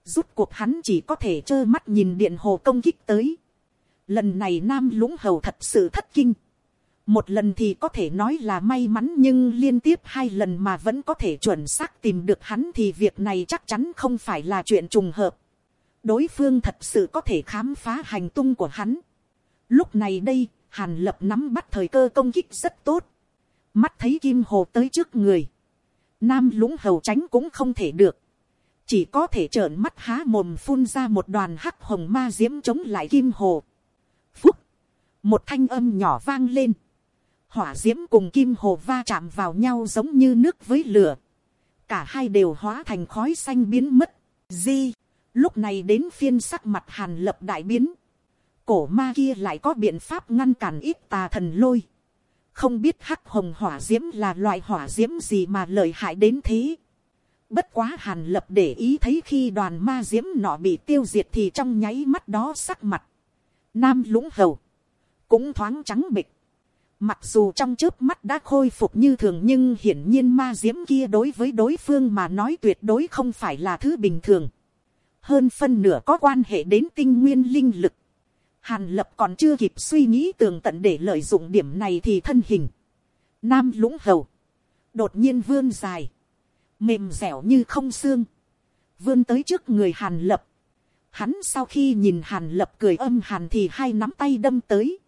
Rút cuộc hắn chỉ có thể trơ mắt nhìn điện hồ công kích tới. Lần này nam lũng hầu thật sự thất kinh. Một lần thì có thể nói là may mắn nhưng liên tiếp hai lần mà vẫn có thể chuẩn xác tìm được hắn thì việc này chắc chắn không phải là chuyện trùng hợp. Đối phương thật sự có thể khám phá hành tung của hắn. Lúc này đây, Hàn Lập nắm bắt thời cơ công kích rất tốt mắt thấy kim hồ tới trước người, nam lũng hầu tránh cũng không thể được, chỉ có thể trợn mắt há mồm phun ra một đoàn hắc hồng ma diễm chống lại kim hồ. Phúc, một thanh âm nhỏ vang lên, hỏa diễm cùng kim hồ va chạm vào nhau giống như nước với lửa, cả hai đều hóa thành khói xanh biến mất, di, lúc này đến phiên sắc mặt hàn lập đại biến, cổ ma kia lại có biện pháp ngăn cản ít tà thần lôi, không biết hắc hồng hỏa d i ễ m là loại hỏa d i ễ m gì mà lợi hại đến thế. Bất quá hàn lập để ý thấy khi đoàn ma d i ễ m nọ bị tiêu diệt thì trong nháy mắt đó sắc mặt. Nam lũng hầu. Cũng thoáng trắng bịch. Mặc dù trong trước mắt đã khôi phục như thường nhưng hiển nhiên ma diễm kia đối với đối phương mà nói tuyệt đối không phải là thứ bình thường. Hơn phân nửa có quan hệ đến tinh nguyên linh lực. Hàn lập còn chưa kịp suy nghĩ tường tận để lợi dụng điểm này thì thân hình. Nam lũng hầu. Đột nhiên vươn dài. Mềm dẻo như không xương. Vươn tới trước người hàn lập. Hắn sau khi nhìn hàn lập cười âm hàn thì hai nắm tay đâm tới.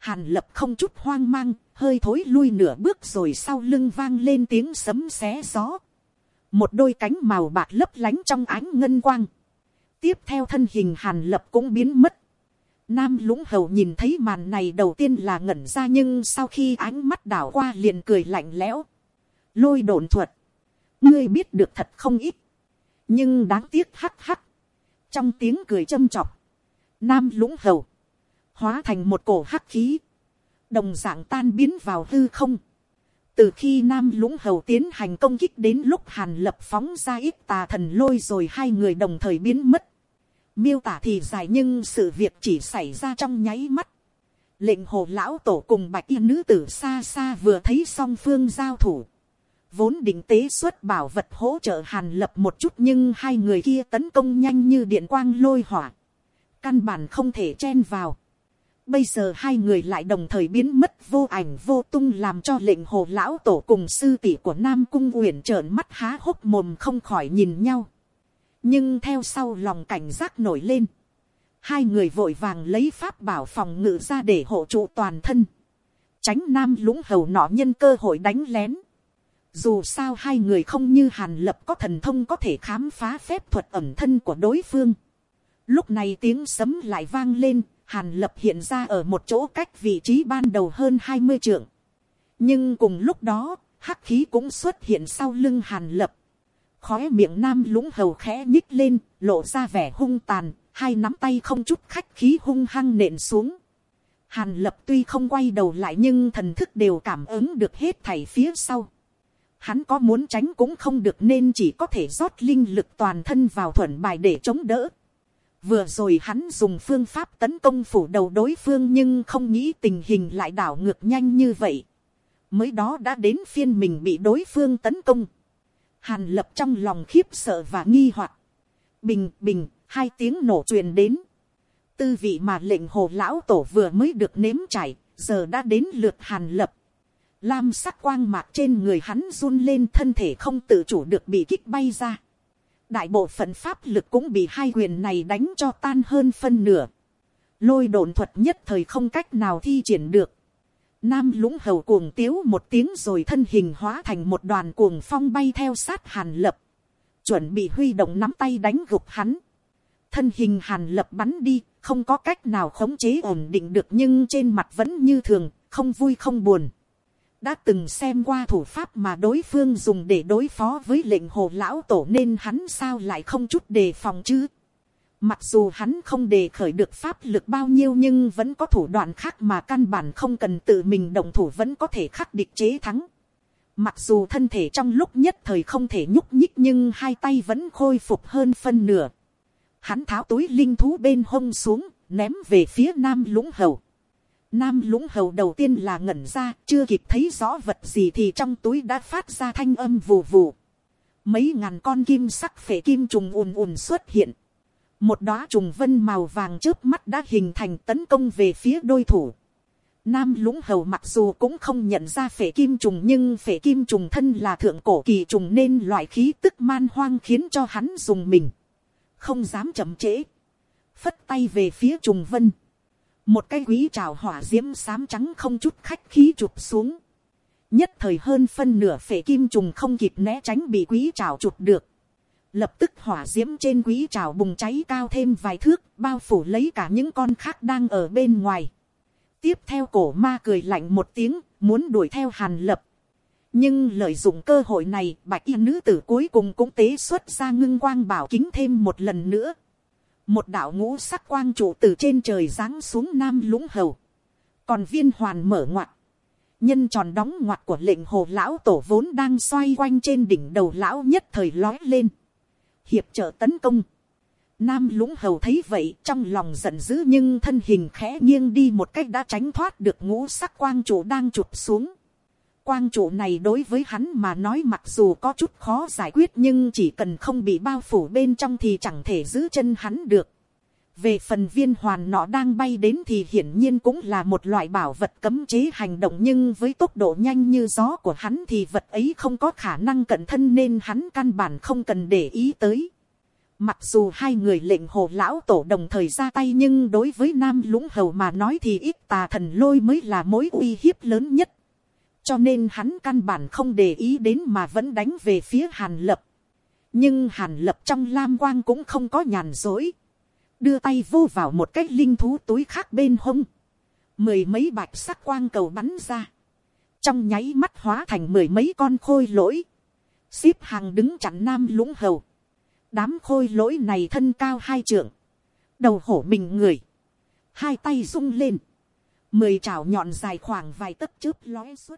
Hàn lập không chút hoang mang, hơi thối lui nửa bước rồi sau lưng vang lên tiếng sấm xé gió. Một đôi cánh màu bạc lấp lánh trong ánh ngân quang. Tiếp theo thân hình hàn lập cũng biến mất. Nam lũng hầu nhìn thấy màn này đầu tiên là ngẩn ra nhưng sau khi ánh mắt đảo qua liền cười lạnh lẽo. Lôi đồn thuật. Ngươi biết được thật không ít. Nhưng đáng tiếc hắc hắc. Trong tiếng cười châm chọc. Nam lũng hầu. Hóa thành một cổ hắc khí. Đồng dạng tan biến vào hư không. Từ khi Nam lũng hầu tiến hành công kích đến lúc Hàn lập phóng ra ít tà thần lôi rồi hai người đồng thời biến mất. Miêu tả thì dài nhưng sự việc chỉ xảy ra trong nháy mắt. Lệnh hồ lão tổ cùng bạch y nữ tử xa xa vừa thấy song phương giao thủ. Vốn định tế xuất bảo vật hỗ trợ hàn lập một chút nhưng hai người kia tấn công nhanh như điện quang lôi hỏa. Căn bản không thể chen vào. Bây giờ hai người lại đồng thời biến mất vô ảnh vô tung làm cho lệnh hồ lão tổ cùng sư tỷ của Nam Cung Uyển trợn mắt há hốc mồm không khỏi nhìn nhau. Nhưng theo sau lòng cảnh giác nổi lên. Hai người vội vàng lấy pháp bảo phòng ngự ra để hộ trụ toàn thân. Tránh Nam lũng hầu nọ nhân cơ hội đánh lén. Dù sao hai người không như Hàn Lập có thần thông có thể khám phá phép thuật ẩm thân của đối phương. Lúc này tiếng sấm lại vang lên, Hàn lập hiện ra ở một chỗ cách vị trí ban đầu hơn hai mươi trượng. Nhưng cùng lúc đó, hắc khí cũng xuất hiện sau lưng hàn lập. Khóe miệng nam lũng hầu khẽ nhích lên, lộ ra vẻ hung tàn, hai nắm tay không chút khách khí hung hăng nện xuống. Hàn lập tuy không quay đầu lại nhưng thần thức đều cảm ứng được hết thảy phía sau. Hắn có muốn tránh cũng không được nên chỉ có thể rót linh lực toàn thân vào thuận bài để chống đỡ. Vừa rồi hắn dùng phương pháp tấn công phủ đầu đối phương nhưng không nghĩ tình hình lại đảo ngược nhanh như vậy. Mới đó đã đến phiên mình bị đối phương tấn công. Hàn lập trong lòng khiếp sợ và nghi hoặc Bình bình, hai tiếng nổ truyền đến. Tư vị mà lệnh hồ lão tổ vừa mới được nếm trải, giờ đã đến lượt hàn lập. Lam sắc quang mạc trên người hắn run lên thân thể không tự chủ được bị kích bay ra đại bộ phận pháp lực cũng bị hai quyền này đánh cho tan hơn phân nửa. Lôi đồn thuật nhất thời không cách nào thi triển được. Nam lũng hầu cuồng tiếu một tiếng rồi thân hình hóa thành một đoàn cuồng phong bay theo sát hàn lập. Chuẩn bị huy động nắm tay đánh gục hắn. Thân hình hàn lập bắn đi, không có cách nào khống chế ổn định được nhưng trên mặt vẫn như thường, không vui không buồn đã từng xem qua thủ pháp mà đối phương dùng để đối phó với lệnh hồ lão tổ nên hắn sao lại không chút đề phòng chứ. Mặc dù hắn không đề khởi được pháp lực bao nhiêu nhưng vẫn có thủ đoạn khác mà căn bản không cần tự mình động thủ vẫn có thể khắc địch chế thắng. Mặc dù thân thể trong lúc nhất thời không thể nhúc nhích nhưng hai tay vẫn khôi phục hơn phân nửa. Hắn tháo túi linh thú bên hông xuống, ném về phía nam lũng hầu. Nam lũng hầu đầu tiên là ngẩn ra, chưa kịp thấy rõ vật gì thì trong túi đã phát ra thanh âm vù vù. Mấy ngàn con kim sắc phể kim trùng ùn ùn xuất hiện. Một đóa trùng vân màu vàng trước mắt đã hình thành tấn công về phía đôi thủ. Nam lũng hầu mặc dù cũng không nhận ra phể kim trùng nhưng phể kim trùng thân là thượng cổ kỳ trùng nên loại khí tức man hoang khiến cho hắn dùng mình. Không dám chậm trễ. Phất tay về phía trùng vân một cái quý trào hỏa diễm xám trắng không chút khách khí chụp xuống, nhất thời hơn phân nửa phệ kim trùng không kịp né tránh bị quý trào chụp được, lập tức hỏa diễm trên quý trào bùng cháy cao thêm vài thước, bao phủ lấy cả những con khác đang ở bên ngoài. tiếp theo cổ ma cười lạnh một tiếng, muốn đuổi theo hàn lập. nhưng lợi dụng cơ hội này, bạch y nữ tử cuối cùng cũng tế xuất ra ngưng quang bảo kính thêm một lần nữa một đạo ngũ sắc quang trụ từ trên trời giáng xuống nam lũng hầu, còn viên hoàn mở ngoặt, nhân tròn đóng ngoặt của lệnh hồ lão tổ vốn đang xoay quanh trên đỉnh đầu lão nhất thời lói lên, hiệp trợ tấn công, Nam lũng hầu thấy vậy trong lòng giận dữ nhưng thân hình khẽ nghiêng đi một cách đã tránh thoát được ngũ sắc quang trụ đang chụp xuống quang trụ này đối với hắn mà nói mặc dù có chút khó giải quyết nhưng chỉ cần không bị bao phủ bên trong thì chẳng thể giữ chân hắn được. Về phần viên hoàn nọ đang bay đến thì hiển nhiên cũng là một loại bảo vật cấm chế hành động nhưng với tốc độ nhanh như gió của hắn thì vật ấy không có khả năng cận thân nên hắn căn bản không cần để ý tới. Mặc dù hai người lệnh hồ lão tổ đồng thời ra tay nhưng đối với nam lũng hầu mà nói thì ít tà thần lôi mới là mối uy hiếp lớn nhất. Cho nên hắn căn bản không để ý đến mà vẫn đánh về phía hàn lập. Nhưng hàn lập trong lam quang cũng không có nhàn dối. Đưa tay vô vào một cái linh thú túi khác bên hông. Mười mấy bạch sắc quang cầu bắn ra. Trong nháy mắt hóa thành mười mấy con khôi lỗi. Xếp hàng đứng chặn nam lũng hầu đám khôi lỗi này thân cao hai trượng, đầu hổ mình người, hai tay rung lên, mười chảo nhọn dài khoảng vài tấc chớp lóe suốt,